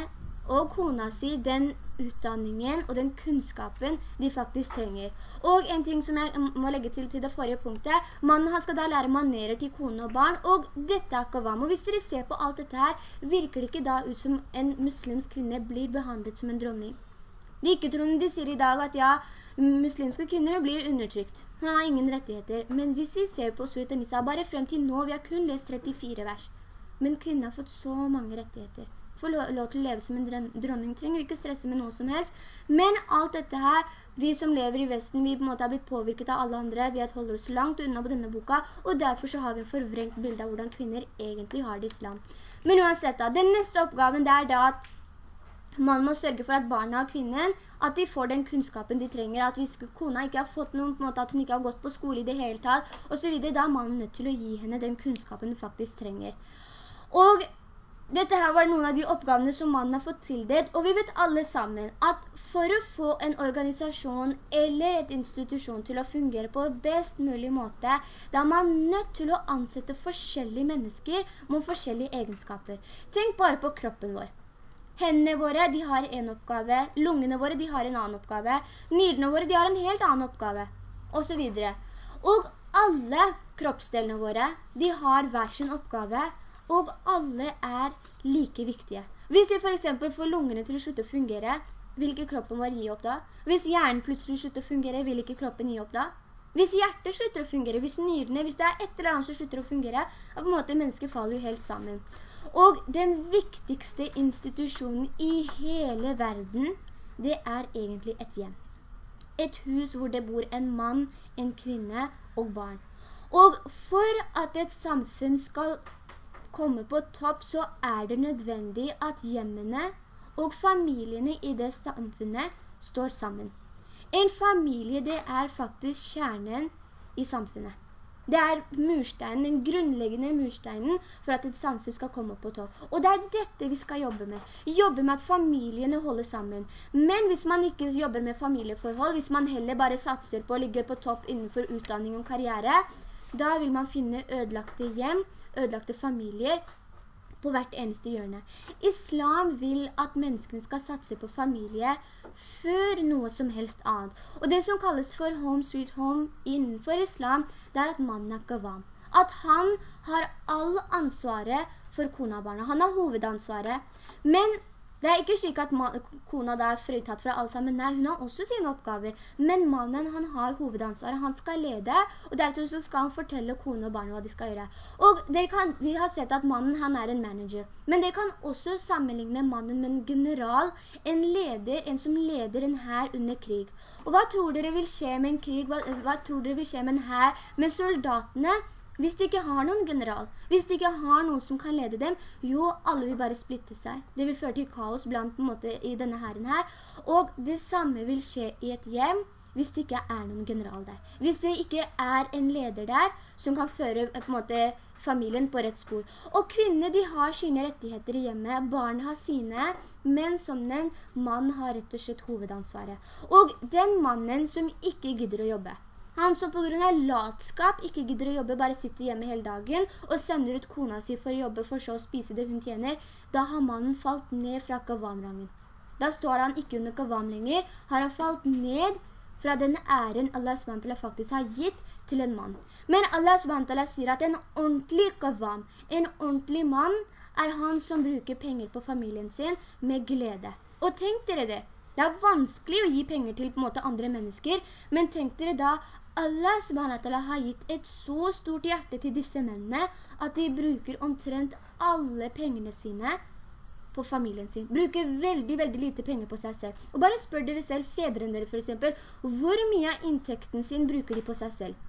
og kona si den utdanningen og den kunnskapen de faktisk trenger. Og en ting som jeg må legge til til det forrige punktet, mannen skal da lære manerer til kone og barn, og dette er kavam. Og hvis dere ser på alt dette her, virker det ikke da ut som en muslimsk kvinne blir behandlet som en dronning. De ikke-troende de sier i dag at ja, muslimske kvinner blir undertrykt. Hun har ingen rettigheter. Men hvis vi ser på Surat Nisa, bare frem til nå, vi har kun lest 34 vers. Men kvinnen har fått så mange rettigheter få lov til å leve som en dronning, trenger ikke stresse med noe som helst. Men alt dette her, vi som lever i Vesten, vi på en måte har blitt påvirket av alle andre, vi holder oss langt unna på denne boka, og derfor så har vi en forvrengt bilde av hvordan kvinner egentlig har det i islam. Men uansett da, den neste oppgaven det er da at man må sørge for at barna og kvinnen, at de får den kunnskapen de trenger, at hvis kona ikke har fått noen, måte at hun ikke har gått på skole i det hele tatt, og så videre, da er mannen nødt til å gi henne den kunnskapen hun faktisk trenger. Og dette her var noen av de oppgavene som mannen har fått tildelt, og vi vet alle sammen at for å få en organisasjon eller et institusjon til å fungere på best mulig måte, da er man nødt til å ansette forskjellige mennesker med forskjellige egenskaper. Tenk bare på kroppen vår. Hendene våre, de har en oppgave. Lungene våre, de har en annen oppgave. Nyrene våre, de har en helt annen oppgave. Og så videre. Og alle kroppsdelene våre, de har hver sin oppgave, og alle er like viktige. Hvis vi for eksempel får lungene til å slutte å fungere, vil ikke kroppen vår gi opp da? Hvis hjernen plutselig slutter å fungere, vil ikke kroppen gi opp da? Hvis hjertet slutter å fungere, hvis nyrene, hvis det er et eller annet som slutter å fungere, på en måte mennesket faller jo helt sammen. Og den viktigste institusjonen i hele verden, det er egentlig et hjem. Et hus hvor det bor en mann, en kvinne og barn. Og for at et samfunn skal komme på topp, så er det nødvendig at hjemmene og familiene i det samfunnet står sammen. En familie, det er faktisk kjernen i samfunnet. Det er mursteinen, den grunnleggende mursteinen for at et samfunn skal komme på topp. Og det er dette vi skal jobbe med. Jobbe med at familiene holder sammen. Men hvis man ikke jobber med familieforhold, hvis man heller bare satser på å ligge på topp innenfor utdanning og karriere, da vil man finne ødelagte hjem, ødelagte familier, på hvert eneste hjørne. Islam vil at menneskene skal satse på familie før noe som helst annet. Og det som kalles for home sweet home innenfor islam, det er at mannen er gavam. At han har all ansvaret for kona og barna. Han har hovedansvaret. Men det er ikke slik at kona da er fritatt fra alt sammen. Nei, hun har også sine oppgaver. Men mannen, han har hovedansvaret. Han skal lede, og deretter så skal han fortelle kone og barn hva de skal gjøre. Og kan, vi har sett at mannen, han er en manager. Men dere kan også sammenligne mannen med en general, en leder, en som leder en her under krig. Og hva tror dere vil skje med en krig? Hva, hva tror dere vil skje med en her? Med soldatene hvis de ikke har noen general, hvis de ikke har noen som kan lede dem, jo, alle vil bare splitte seg. Det vil føre til kaos blant på en måte i denne herren her. Og det samme vil skje i et hjem hvis det ikke er noen general der. Hvis det ikke er en leder der som kan føre på en måte familien på rett spor. Og kvinner, de har sine rettigheter i hjemmet, barn har sine, men som den, mann har rett og slett hovedansvaret. Og den mannen som ikke gidder å jobbe, han som på grunn av latskap ikke gidder å jobbe, bare sitter hjemme hele dagen og sender ut kona si for å jobbe for så å spise det hun tjener, da har mannen falt ned fra kavamrangen. Da står han ikke under kavam lenger, har han falt ned fra den æren Allah SWT faktisk har gitt til en mann. Men Allah SWT sier at en ordentlig kavam, en ordentlig mann, er han som bruker penger på familien sin med glede. Og tenk dere det, det er vanskelig å gi penger til på en måte andre mennesker, men tenk dere da Allah subhanahu har gitt et så stort hjerte til disse mennene at de bruker omtrent alle pengene sine på familien sin. Bruker veldig, veldig lite penger på seg selv. Og bare spør dere selv, fedrene dere for eksempel, hvor mye av inntekten sin bruker de på seg selv?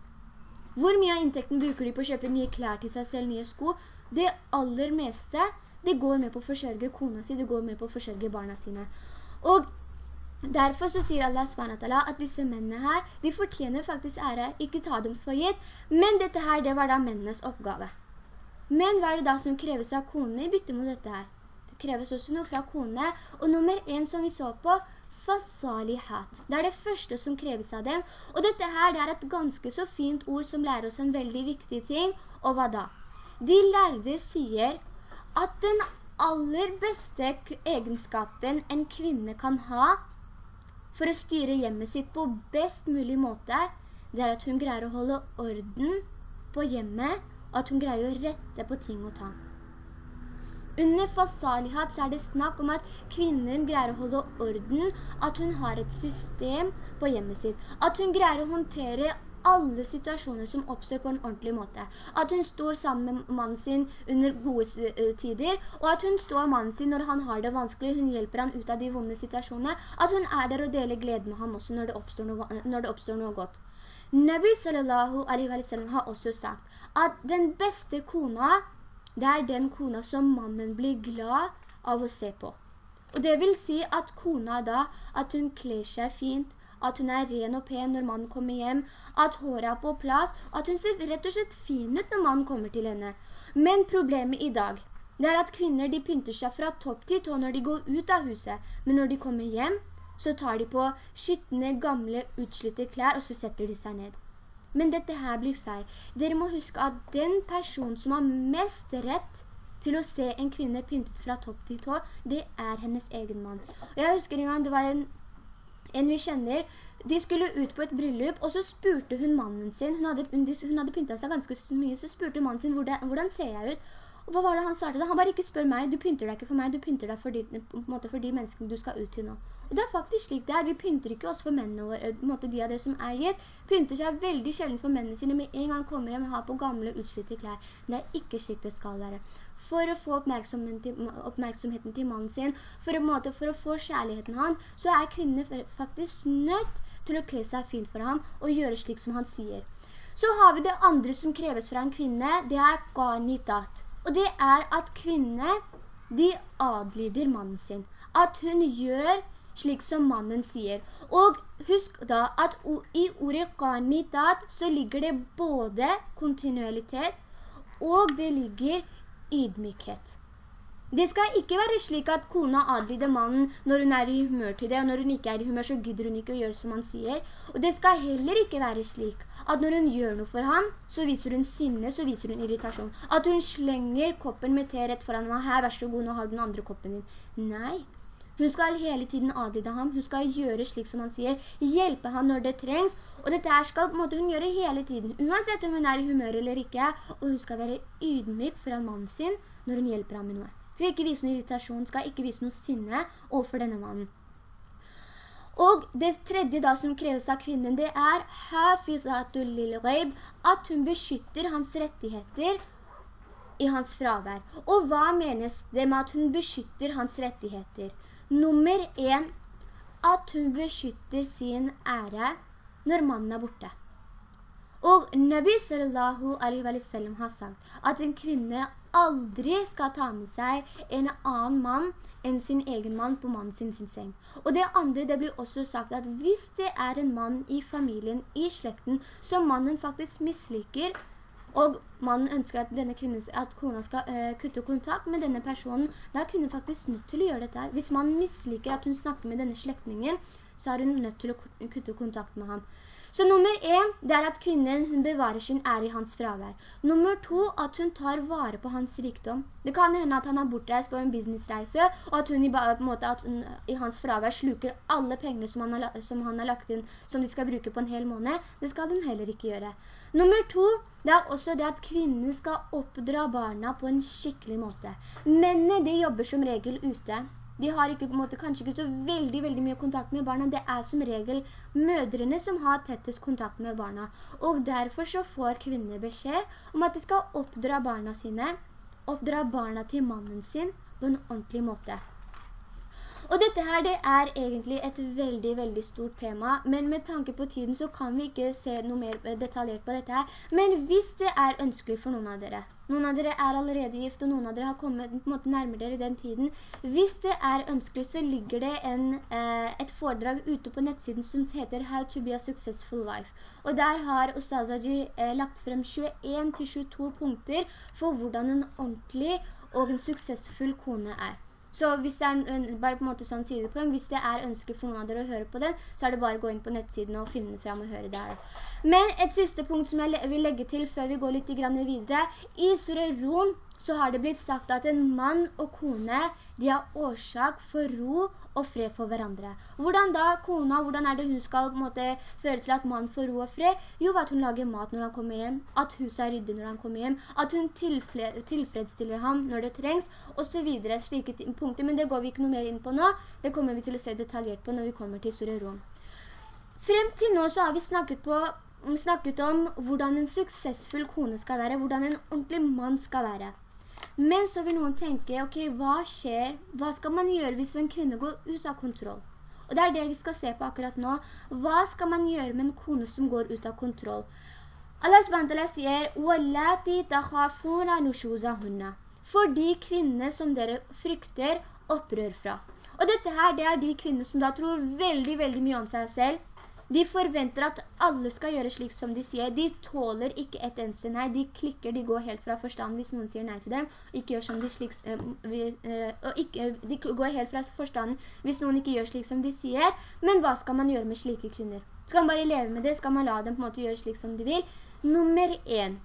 Hvor mye av inntekten bruker de på å kjøpe nye klær til seg selv, nye sko? Det aller meste, det går med på å forsørge kona si, det går med på å forsørge barna sine. Og Derfor så sier Allah SWT at disse mennene her, de fortjener faktisk ære, ikke ta dem for gitt, men dette her, det var da mennenes oppgave. Men hva er det da som kreves av konene i bytte mot dette her? Det kreves også noe fra konene, og nummer en som vi så på, fasalihat. Det er det første som kreves av dem, og dette her, det er et ganske så fint ord som lærer oss en veldig viktig ting, og hva da? De lærde sier at den aller beste egenskapen en kvinne kan ha, for å styre hjemmet sitt på best mulig måte, det er at hun greier å holde orden på hjemmet, og at hun greier å rette på ting og tang. Under fasalihat så er det snakk om at kvinnen greier å holde orden, at hun har et system på hjemmet sitt, at hun greier å håndtere alle situasjoner som oppstår på en ordentlig måte. At hun står sammen med mannen sin under gode eh, tider, og at hun står med mannen sin når han har det vanskelig, hun hjelper han ut av de vonde situasjonene, at hun er der og deler glede med ham også når det oppstår noe, når det oppstår noe godt. Nabi sallallahu alaihi wa sallam har også sagt at den beste kona, det er den kona som mannen blir glad av å se på. Og det vil si at kona da, at hun kler seg fint, at hun er ren og pen når mannen kommer hjem, at håret er på plass, at hun ser rett og slett fin ut når mannen kommer til henne. Men problemet i dag, det er at kvinner de pynter seg fra topp til tå når de går ut av huset, men når de kommer hjem, så tar de på skyttende, gamle, utslitte klær, og så setter de seg ned. Men dette her blir feil. Dere må huske at den person som har mest rett til å se en kvinne pyntet fra topp til tå, det er hennes egen mann. Og jeg husker en gang, det var en en vi kjenner, de skulle ut på et bryllup, og så spurte hun mannen sin, hun hadde, hun hadde pyntet seg ganske mye, så spurte mannen sin, hvordan, hvordan ser jeg ut? Og hva var det han til det? Han bare ikke spør meg, du pynter deg ikke for meg, du pynter deg for de, for de menneskene du skal ut til nå. Og det er faktisk slik det er, vi pynter ikke oss for mennene våre, måte de av det som er gitt, pynter seg veldig sjelden for mennene sine, men en gang kommer de og har på gamle utslitte klær. Det er ikke slik det skal være for å få oppmerksomheten til, mannen sin, for måte, for å få kjærligheten hans, så er kvinnene faktisk nødt til å kle seg fint for ham og gjøre slik som han sier. Så har vi det andre som kreves fra en kvinne, det er ganitat. Og det er at kvinner, de adlyder mannen sin. At hun gjør slik som mannen sier. Og husk da at i ordet qanitat så ligger det både kontinualitet og det ligger ydmykhet. Det skal ikke være slik at kona adlyder mannen når hun er i humør til det, og når hun ikke er i humør så gidder hun ikke å gjøre som han sier. Og det skal heller ikke være slik at når hun gjør noe for ham, så viser hun sinne, så viser hun irritasjon. At hun slenger koppen med te rett foran ham, her, vær så god, nå har du den andre koppen din. Nei, hun skal hele tiden adlyde ham, hun skal gjøre slik som han sier, hjelpe ham når det trengs, og dette skal måte, hun gjøre hele tiden, uansett om hun er i humør eller ikke, og hun skal være ydmyk foran mannen sin når hun hjelper ham med noe. Skal ikke vise noe irritasjon, skal ikke vise noe sinne overfor denne mannen. Og det tredje da som kreves av kvinnen, det er at hun beskytter hans rettigheter i hans fravær. Og hva menes det med at hun beskytter hans rettigheter? Nummer en, at hun beskytter sin ære når mannen er borte. Og Nabi sallallahu alaihi wa sallam har sagt at en kvinne aldri skal ta med seg en annen mann enn sin egen mann på mannen sin, sin seng. Og det andre, det blir også sagt at hvis det er en mann i familien, i slekten, som mannen faktisk misliker, og mannen ønsker at, kvinne, at kona skal uh, kutte kontakt med denne personen, da er kvinnen faktisk nødt til å gjøre dette her. Hvis mannen misliker at hun snakker med denne slektningen, så er hun nødt til å kutte kontakt med ham. Så nummer en, det er at kvinnen hun bevarer sin ære i hans fravær. Nummer to, at hun tar vare på hans rikdom. Det kan hende at han har bortreist på en businessreise, og at hun i, måte, at hun, i hans fravær sluker alle pengene som han, har, som han har lagt inn, som de skal bruke på en hel måned. Det skal hun heller ikke gjøre. Nummer to, det er også det at kvinnen skal oppdra barna på en skikkelig måte. Mennene, de jobber som regel ute. De har ikke, måte, kanskje ikke så veldig, veldig mye kontakt med barna. Det er som regel mødrene som har tettest kontakt med barna. Og derfor så får kvinner beskjed om at de skal oppdra barna sine, oppdra barna til mannen sin på en ordentlig måte. Og dette her, det er egentlig et veldig, veldig stort tema, men med tanke på tiden så kan vi ikke se noe mer detaljert på dette her. Men hvis det er ønskelig for noen av dere, noen av dere er allerede gift, og noen av dere har kommet på en måte nærmere dere den tiden, hvis det er ønskelig så ligger det en, eh, et foredrag ute på nettsiden som heter How to be a successful wife. Og der har Ostazaji eh, lagt frem 21-22 punkter for hvordan en ordentlig og en suksessfull kone er. Så hvis det er bare på en måte sånn sidepoeng, hvis det er ønske for noen av dere å høre på den, så er det bare å gå inn på nettsiden og finne frem og høre der. Men et siste punkt som jeg vil legge til før vi går litt videre. I Surah Rom så har det blitt sagt at en mann og kone, de har årsak for ro og fred for hverandre. Hvordan da kona, hvordan er det hun skal måte, føre til at mannen får ro og fred? Jo, at hun lager mat når han kommer hjem, at huset er ryddig når han kommer hjem, at hun tilfredsstiller ham når det trengs, og så videre, slike punkter. Men det går vi ikke noe mer inn på nå. Det kommer vi til å se detaljert på når vi kommer til Surah Rom. Frem til nå så har vi snakket, på, snakket om hvordan en suksessfull kone skal være, hvordan en ordentlig mann skal være. Men så vil noen tenke, ok, hva skjer? Hva skal man gjøre hvis en kvinne går ut av kontroll? Og det er det vi skal se på akkurat nå. Hva skal man gjøre med en kone som går ut av kontroll? Allah SWT sier, «Wallati takhafuna nushuzahunna» For de kvinner som dere frykter opprør fra. Og dette her, det er de kvinner som da tror veldig, veldig mye om seg selv, de forventer at alle skal gjøre slik som de sier. De tåler ikke et eneste nei. De klikker, de går helt fra forstand hvis noen sier nei til dem. Ikke gjør som de slik, øh, uh, ikke, de går helt fra forstand hvis noen ikke gjør slik som de sier. Men hva skal man gjøre med slike kvinner? Skal man bare leve med det? Skal man la dem på en måte gjøre slik som de vil? Nummer 1.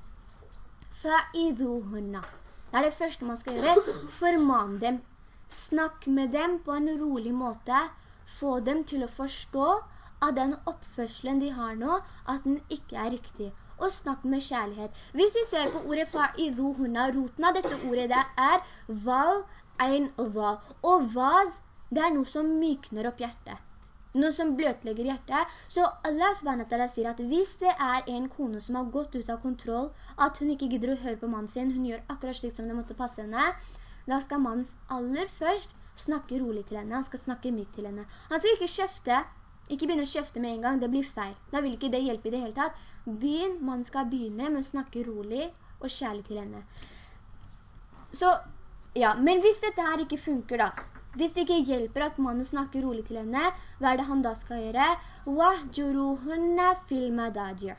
Fa'iduhunna. Det er det første man skal gjøre. Forman dem. Snakk med dem på en rolig måte. Få dem til å forstå av den oppførselen de har nå, at den ikke er riktig. Og snakk med kjærlighet. Hvis vi ser på ordet fa'iduhunna, roten av dette ordet det er vav, ein, va. Og vaz, det er noe som mykner opp hjertet. Noe som bløtlegger hjertet. Så Allah SWT sier at hvis det er en kone som har gått ut av kontroll, at hun ikke gidder å høre på mannen sin, hun gjør akkurat slik som det måtte passe henne, da skal mannen aller først snakke rolig til henne, han skal snakke mykt til henne. Han skal ikke kjøfte, ikke begynne å kjøfte med en gang, det blir feil. Da vil ikke det hjelpe i det hele tatt. Begynn, man skal begynne med å snakke rolig og kjærlig til henne. Så, ja, men hvis dette her ikke funker da, hvis det ikke hjelper at mannen snakker rolig til henne, hva er det han da skal gjøre? وَهْجُرُهُنَّ فِي الْمَدَاجِعِ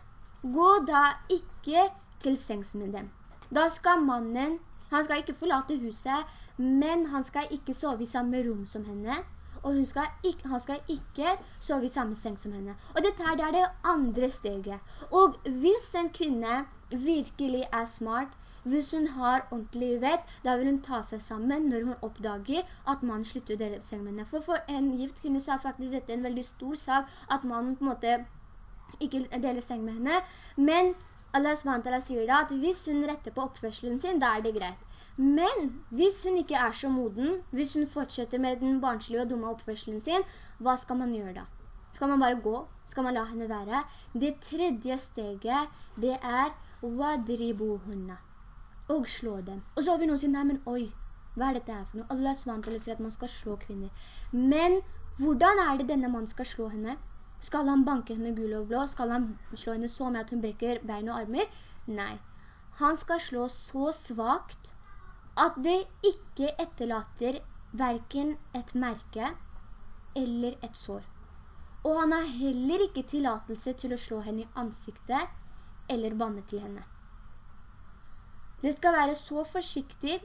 Gå da ikke til sengs med dem. Da skal mannen, han skal ikke forlate huset, men han skal ikke sove i samme rom som henne, og skal ikke, han skal ikke sove i samme seng som henne. Og dette her, det er det andre steget. Og hvis en kvinne virkelig er smart, hvis hun har ordentlig vett, da vil hun ta seg sammen når hun oppdager at mannen slutter å dele seng med henne. For for en gift kvinne så er faktisk dette en veldig stor sak, at mannen på en måte ikke deler seng med henne. Men Allah sier da at hvis hun retter på oppførselen sin, da er det greit. Men hvis hun ikke er så moden, hvis hun fortsetter med den barnslige og dumme oppførselen sin, hva skal man gjøre da? Skal man bare gå? Skal man la henne være? Det tredje steget, det er «Wadribuhunna» og slå dem. Og så har vi noen sier, nei, men oi, hva er dette her for noe? Allah SWT sier at man skal slå kvinner. Men hvordan er det denne mannen skal slå henne? Skal han banke henne gul og blå? Skal han slå henne så med at hun brekker bein og armer? Nei. Han skal slå så svagt at det ikke etterlater hverken et merke eller et sår. Og han har heller ikke tillatelse til å slå henne i ansiktet eller banne til henne. Det skal være så forsiktig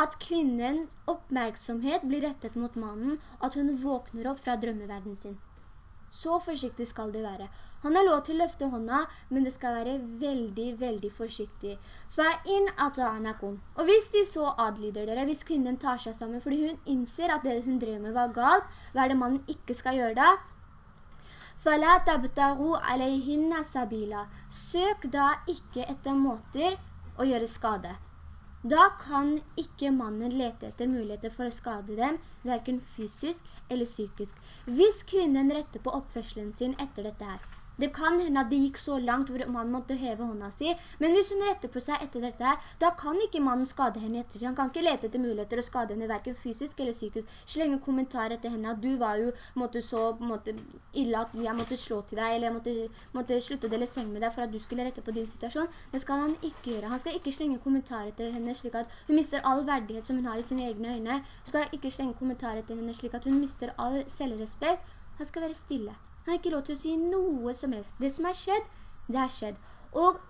at kvinnens oppmerksomhet blir rettet mot mannen, at hun våkner opp fra drømmeverdenen sin. Så forsiktig skal du være. Han har lov til å løfte hånda, men det skal være veldig, veldig forsiktig. Og hvis de så adlyder dere, hvis kvinnen tar seg sammen, fordi hun innser at det hun drev med var galt, hva er det mannen ikke skal gjøre da? Søk da ikke etter måter å gjøre skade. Da kan ikke mannen lete etter muligheter for å skade dem, hverken fysisk eller psykisk. Hvis kvinnen retter på oppførselen sin etter dette her, det kan hende at det gikk så langt hvor man måtte heve hånda si, men hvis hun retter på seg etter dette da kan ikke mannen skade henne etter. Han kan ikke lete etter muligheter å skade henne, hverken fysisk eller psykisk. Slenge kommentarer etter henne at du var jo måtte, så måtte, ille at jeg måtte slå til deg, eller jeg måtte, måtte slutte å dele seng med deg for at du skulle rette på din situasjon. Det skal han ikke gjøre. Han skal ikke slenge kommentarer etter henne slik at hun mister all verdighet som hun har i sine egne øyne. Han skal ikke slenge kommentarer etter henne slik at hun mister all selvrespekt. Han skal være stille. Han har ikke lov til å si noe som helst. Det som har skjedd, det har skjedd. Og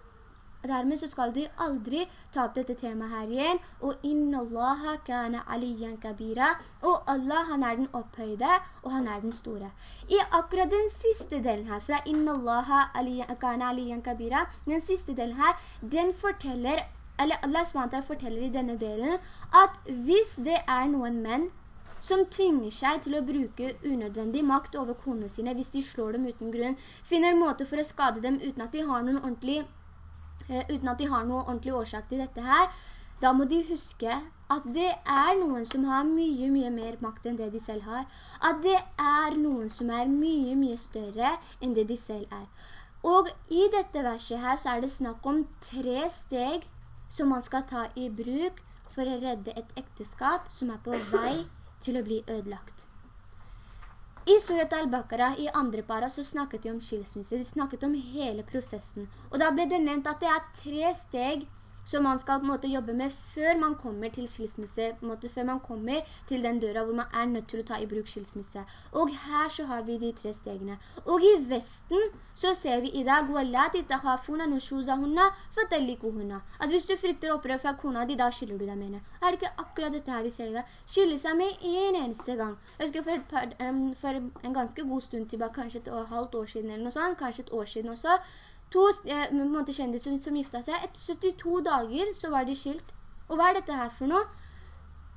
dermed så skal de aldri ta opp dette temaet her igjen. Og «Inna Allaha kana aliyan kabira». Og Allah, han er den opphøyde, og han er den store. I akkurat den siste delen her, fra «Inna Allaha kana aliyan kabira», den siste delen her, den forteller, eller Allah SWT forteller i denne delen, at hvis det er noen menn som tvinger seg til å bruke unødvendig makt over konene sine hvis de slår dem uten grunn, finner måte for å skade dem uten at de har noen ordentlig, eh, uten at de har noen ordentlig årsak til dette her, da må de huske at det er noen som har mye, mye mer makt enn det de selv har. At det er noen som er mye, mye større enn det de selv er. Og i dette verset her så er det snakk om tre steg som man skal ta i bruk for å redde et ekteskap som er på vei til å bli ødelagt. I Surat al-Baqarah, i andre para, så snakket de om skilsmisse. De snakket om hele prosessen. Og da ble det nevnt at det er tre steg som man skal måte, jobbe med før man kommer til skilsmisse, måte, før man kommer til den døra hvor man er nødt til å ta i bruk skilsmisse. Og her så har vi de tre stegene. Og i Vesten så ser vi i dag at hvis du frykter opprør fra kona di, da skiller du deg med henne. Er det ikke akkurat dette her vi ser i dag? Skille seg med en eneste gang. Jeg husker for, par, um, for en ganske god stund tilbake, kanskje et halvt år siden eller noe sånt, kanskje et år siden også, to eh, kjendiser som gifta seg. Etter 72 dager så var de skilt. Og hva er dette her for noe?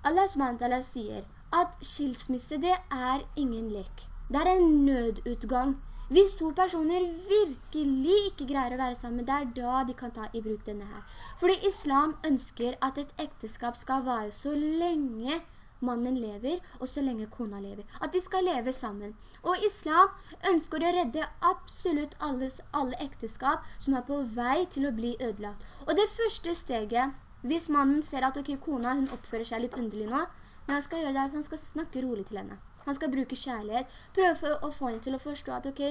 Allah SWT sier at skilsmisse det er ingen lek. Det er en nødutgang. Hvis to personer virkelig ikke greier å være sammen, det er da de kan ta i bruk denne her. Fordi islam ønsker at et ekteskap skal vare så lenge mannen lever, og så lenge kona lever. At de skal leve sammen. Og islam ønsker å redde absolutt alles, alle ekteskap som er på vei til å bli ødelagt. Og det første steget, hvis mannen ser at okay, kona hun oppfører seg litt underlig nå, men han skal gjøre det at han skal snakke rolig til henne. Han skal bruke kjærlighet, prøve å få henne til å forstå at ok,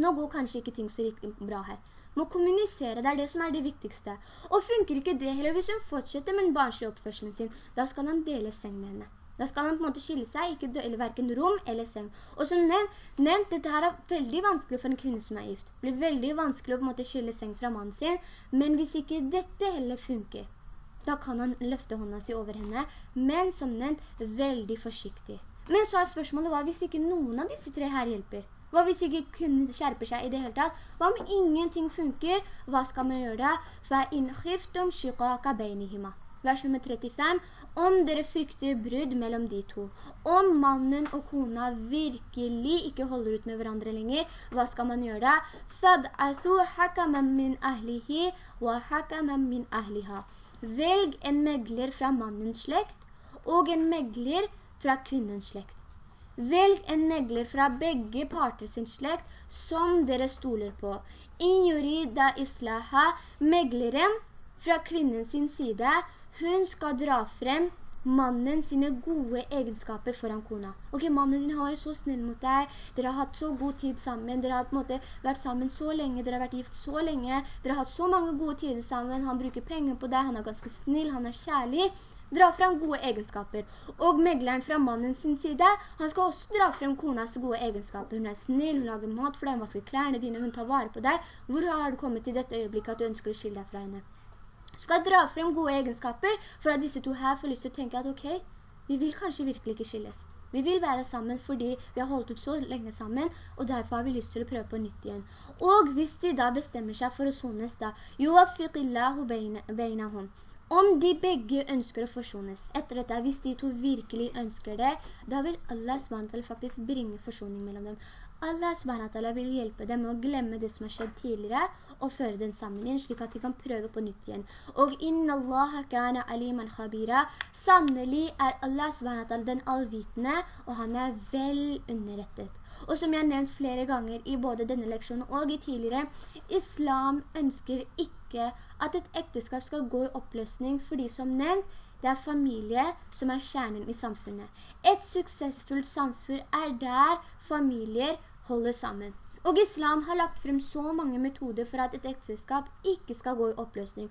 Nå går kanskje ikke ting så riktig bra her. Må kommunisere, det er det som er det viktigste. Og funker ikke det heller, hvis hun fortsetter med den barnslige oppførselen sin, da skal han dele seng med henne. Da skal han på en måte skille seg, ikke dele hverken rom eller seng. Og som nevnt, nevnt, dette her er veldig vanskelig for en kvinne som er gift. Det blir veldig vanskelig å på en måte skille seng fra mannen sin, men hvis ikke dette heller funker, da kan han løfte hånda si over henne, men som nevnt, veldig forsiktig. Men så er spørsmålet, hva hvis ikke noen av disse tre her hjelper? Hva hvis ikke kvinnen skjerper seg i det hele tatt? Hva om ingenting funker? Hva skal man gjøre da? فَإِنْ خِفْتُمْ شِقَاكَ بَيْنِهِمَا vers nummer 35, om dere frykter brudd mellom de to, om mannen og kona virkelig ikke holder ut med hverandre lenger, hva skal man gjøre da? فَبْعَثُوا حَكَمًا مِنْ أَهْلِهِ وَحَكَمًا مِنْ أَهْلِهَا Velg en megler fra mannens slekt og en megler fra kvinnens slekt. Velg en megler fra begge parter sin slekt som dere stoler på. Injuri da islaha, megleren fra kvinnen sin side, hun skal dra frem mannen sine gode egenskaper foran kona. Ok, mannen din har jo så snill mot deg, dere har hatt så god tid sammen, dere har på en måte vært sammen så lenge, dere har vært gift så lenge, dere har hatt så mange gode tider sammen, han bruker penger på deg, han er ganske snill, han er kjærlig. Dra frem gode egenskaper. Og megleren fra mannen sin side, han skal også dra frem konas gode egenskaper. Hun er snill, hun lager mat for deg, hun vasker klærne dine, hun tar vare på deg. Hvor har du kommet til dette øyeblikket at du ønsker å skille deg fra henne? Skal dra frem gode egenskaper for at disse to her får lyst til å tenke at ok, vi vil kanskje virkelig ikke skilles. Vi vil være sammen fordi vi har holdt ut så lenge sammen, og derfor har vi lyst til å prøve på nytt igjen. Og hvis de da bestemmer seg for å sones da, om de begge ønsker å forsones, etter dette, hvis de to virkelig ønsker det, da vil Allah SWT faktisk bringe forsoning mellom dem. Allah SWT vil hjelpe dem med å glemme det som har skjedd tidligere, og føre den sammen igjen, slik at de kan prøve på nytt igjen. Og inna Allah kana aliman khabira, sannelig er Allah SWT den allvitende, og han er vel underrettet. Og som jeg har nevnt flere ganger i både denne leksjonen og i tidligere, islam ønsker ikke at et ekteskap skal gå i oppløsning, fordi som nevnt, det er familie som er kjernen i samfunnet. Et suksessfullt samfunn er der familier holder sammen. Og islam har lagt frem så mange metoder for at et ekteskap ikke skal gå i oppløsning.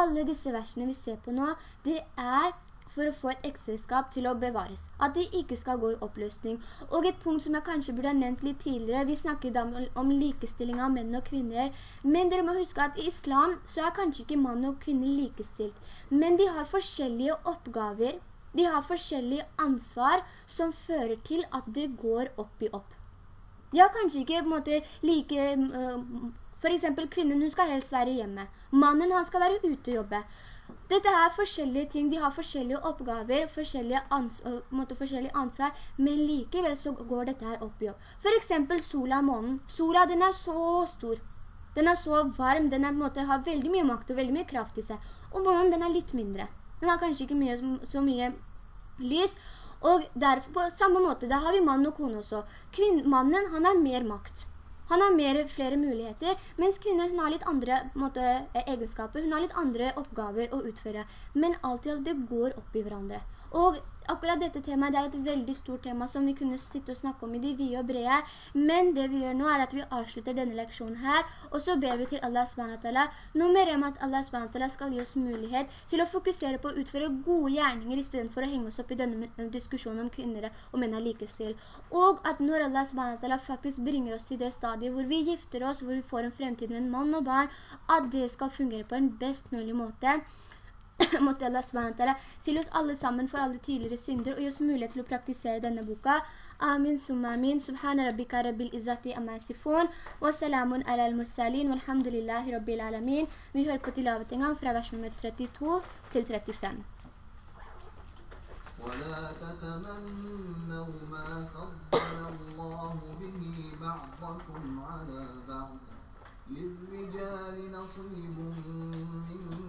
Alle disse versene vi ser på nå, det er for å få et ekteskap til å bevares. At det ikke skal gå i oppløsning. Og et punkt som jeg kanskje burde ha nevnt litt tidligere, vi snakker da om likestilling av menn og kvinner, men dere må huske at i islam så er kanskje ikke mann og kvinne likestilt. Men de har forskjellige oppgaver, de har forskjellige ansvar som fører til at det går opp i opp. De har kanskje ikke på en måte like... Uh, for eksempel kvinnen, hun skal helst være hjemme. Mannen, han skal være ute og jobbe. Dette er forskjellige ting, de har forskjellige oppgaver, forskjellige, ans måte, forskjellige ansvar, men likevel så går dette her opp i jobb. For eksempel sola månen. Sola, den er så stor. Den er så varm, den er, måte, har veldig mye makt og veldig mye kraft i seg. Og månen, den er litt mindre. Den har kanskje ikke mye, så mye lys, og derfor på samme måte, da har vi mann og kone også. Kvinn, mannen, han har mer makt. Han har mer, flere muligheter, mens kvinnen hun har litt andre måte, egenskaper, hun har litt andre oppgaver å utføre. Men alt i alt, det går opp i hverandre. Og akkurat dette temaet, det er et veldig stort tema som vi kunne sitte og snakke om i de vide og brede, men det vi gjør nå er at vi avslutter denne leksjonen her, og så ber vi til Allah SWT, nummer en at Allah SWT skal gi oss mulighet til å fokusere på å utføre gode gjerninger i stedet for å henge oss opp i denne diskusjonen om kvinner og menn er likestil. Og at når Allah SWT faktisk bringer oss til det stadiet hvor vi gifter oss, hvor vi får en fremtid med en mann og barn, at det skal fungere på en best mulig måte, måtte Allah SWT til oss alle sammen for alle tidligere synder og gi oss mulighet til å praktisere denne boka. Amin, summa amin. Subhana rabbika rabbil izzati amma sifon. Wa salamun ala al-mursalin. Walhamdulillahi rabbil alamin. Vi hører på tilavet en gang fra vers nummer 32 til 35. ولا تتمنوا ما فضل الله به بعضكم على بعض للرجال نصيب مما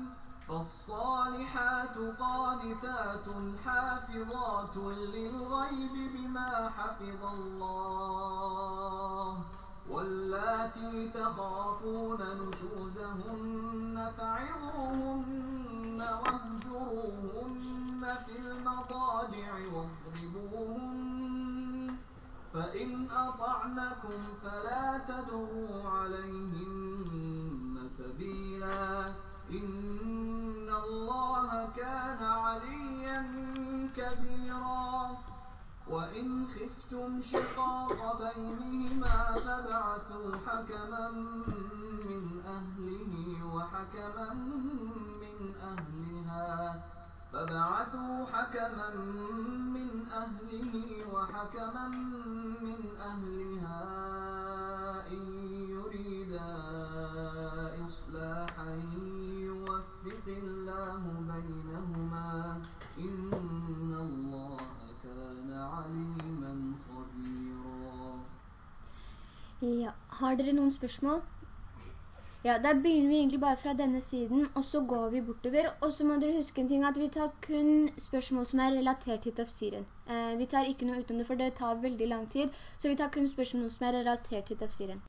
فالصالحات قانتات حافظات للغيب بما حفظ الله واللاتي تخافون نشوزهن فعظوهن واهجروهن في المضاجع واضربوهن فإن أطعنكم فلا تدعوا عليهن سبيلا إن الله كان عليا كبيرا. وإن خفتم شقاق بينهما فابعثوا حكما من أهله وحكما من أهلها. فبعثوا حكما من أهله وحكما من أهلها. الله بينهما إن الله كان عليما خبيرا Ja, har dere noen spørsmål? Ja, da begynner vi egentlig bare fra denne siden, og så går vi bortover. Og så må dere huske en ting, at vi tar kun spørsmål som er relatert til tafsiren. Eh, vi tar ikke noe utenom det, for det tar veldig lang tid, så vi tar kun spørsmål som er relatert til tafsiren.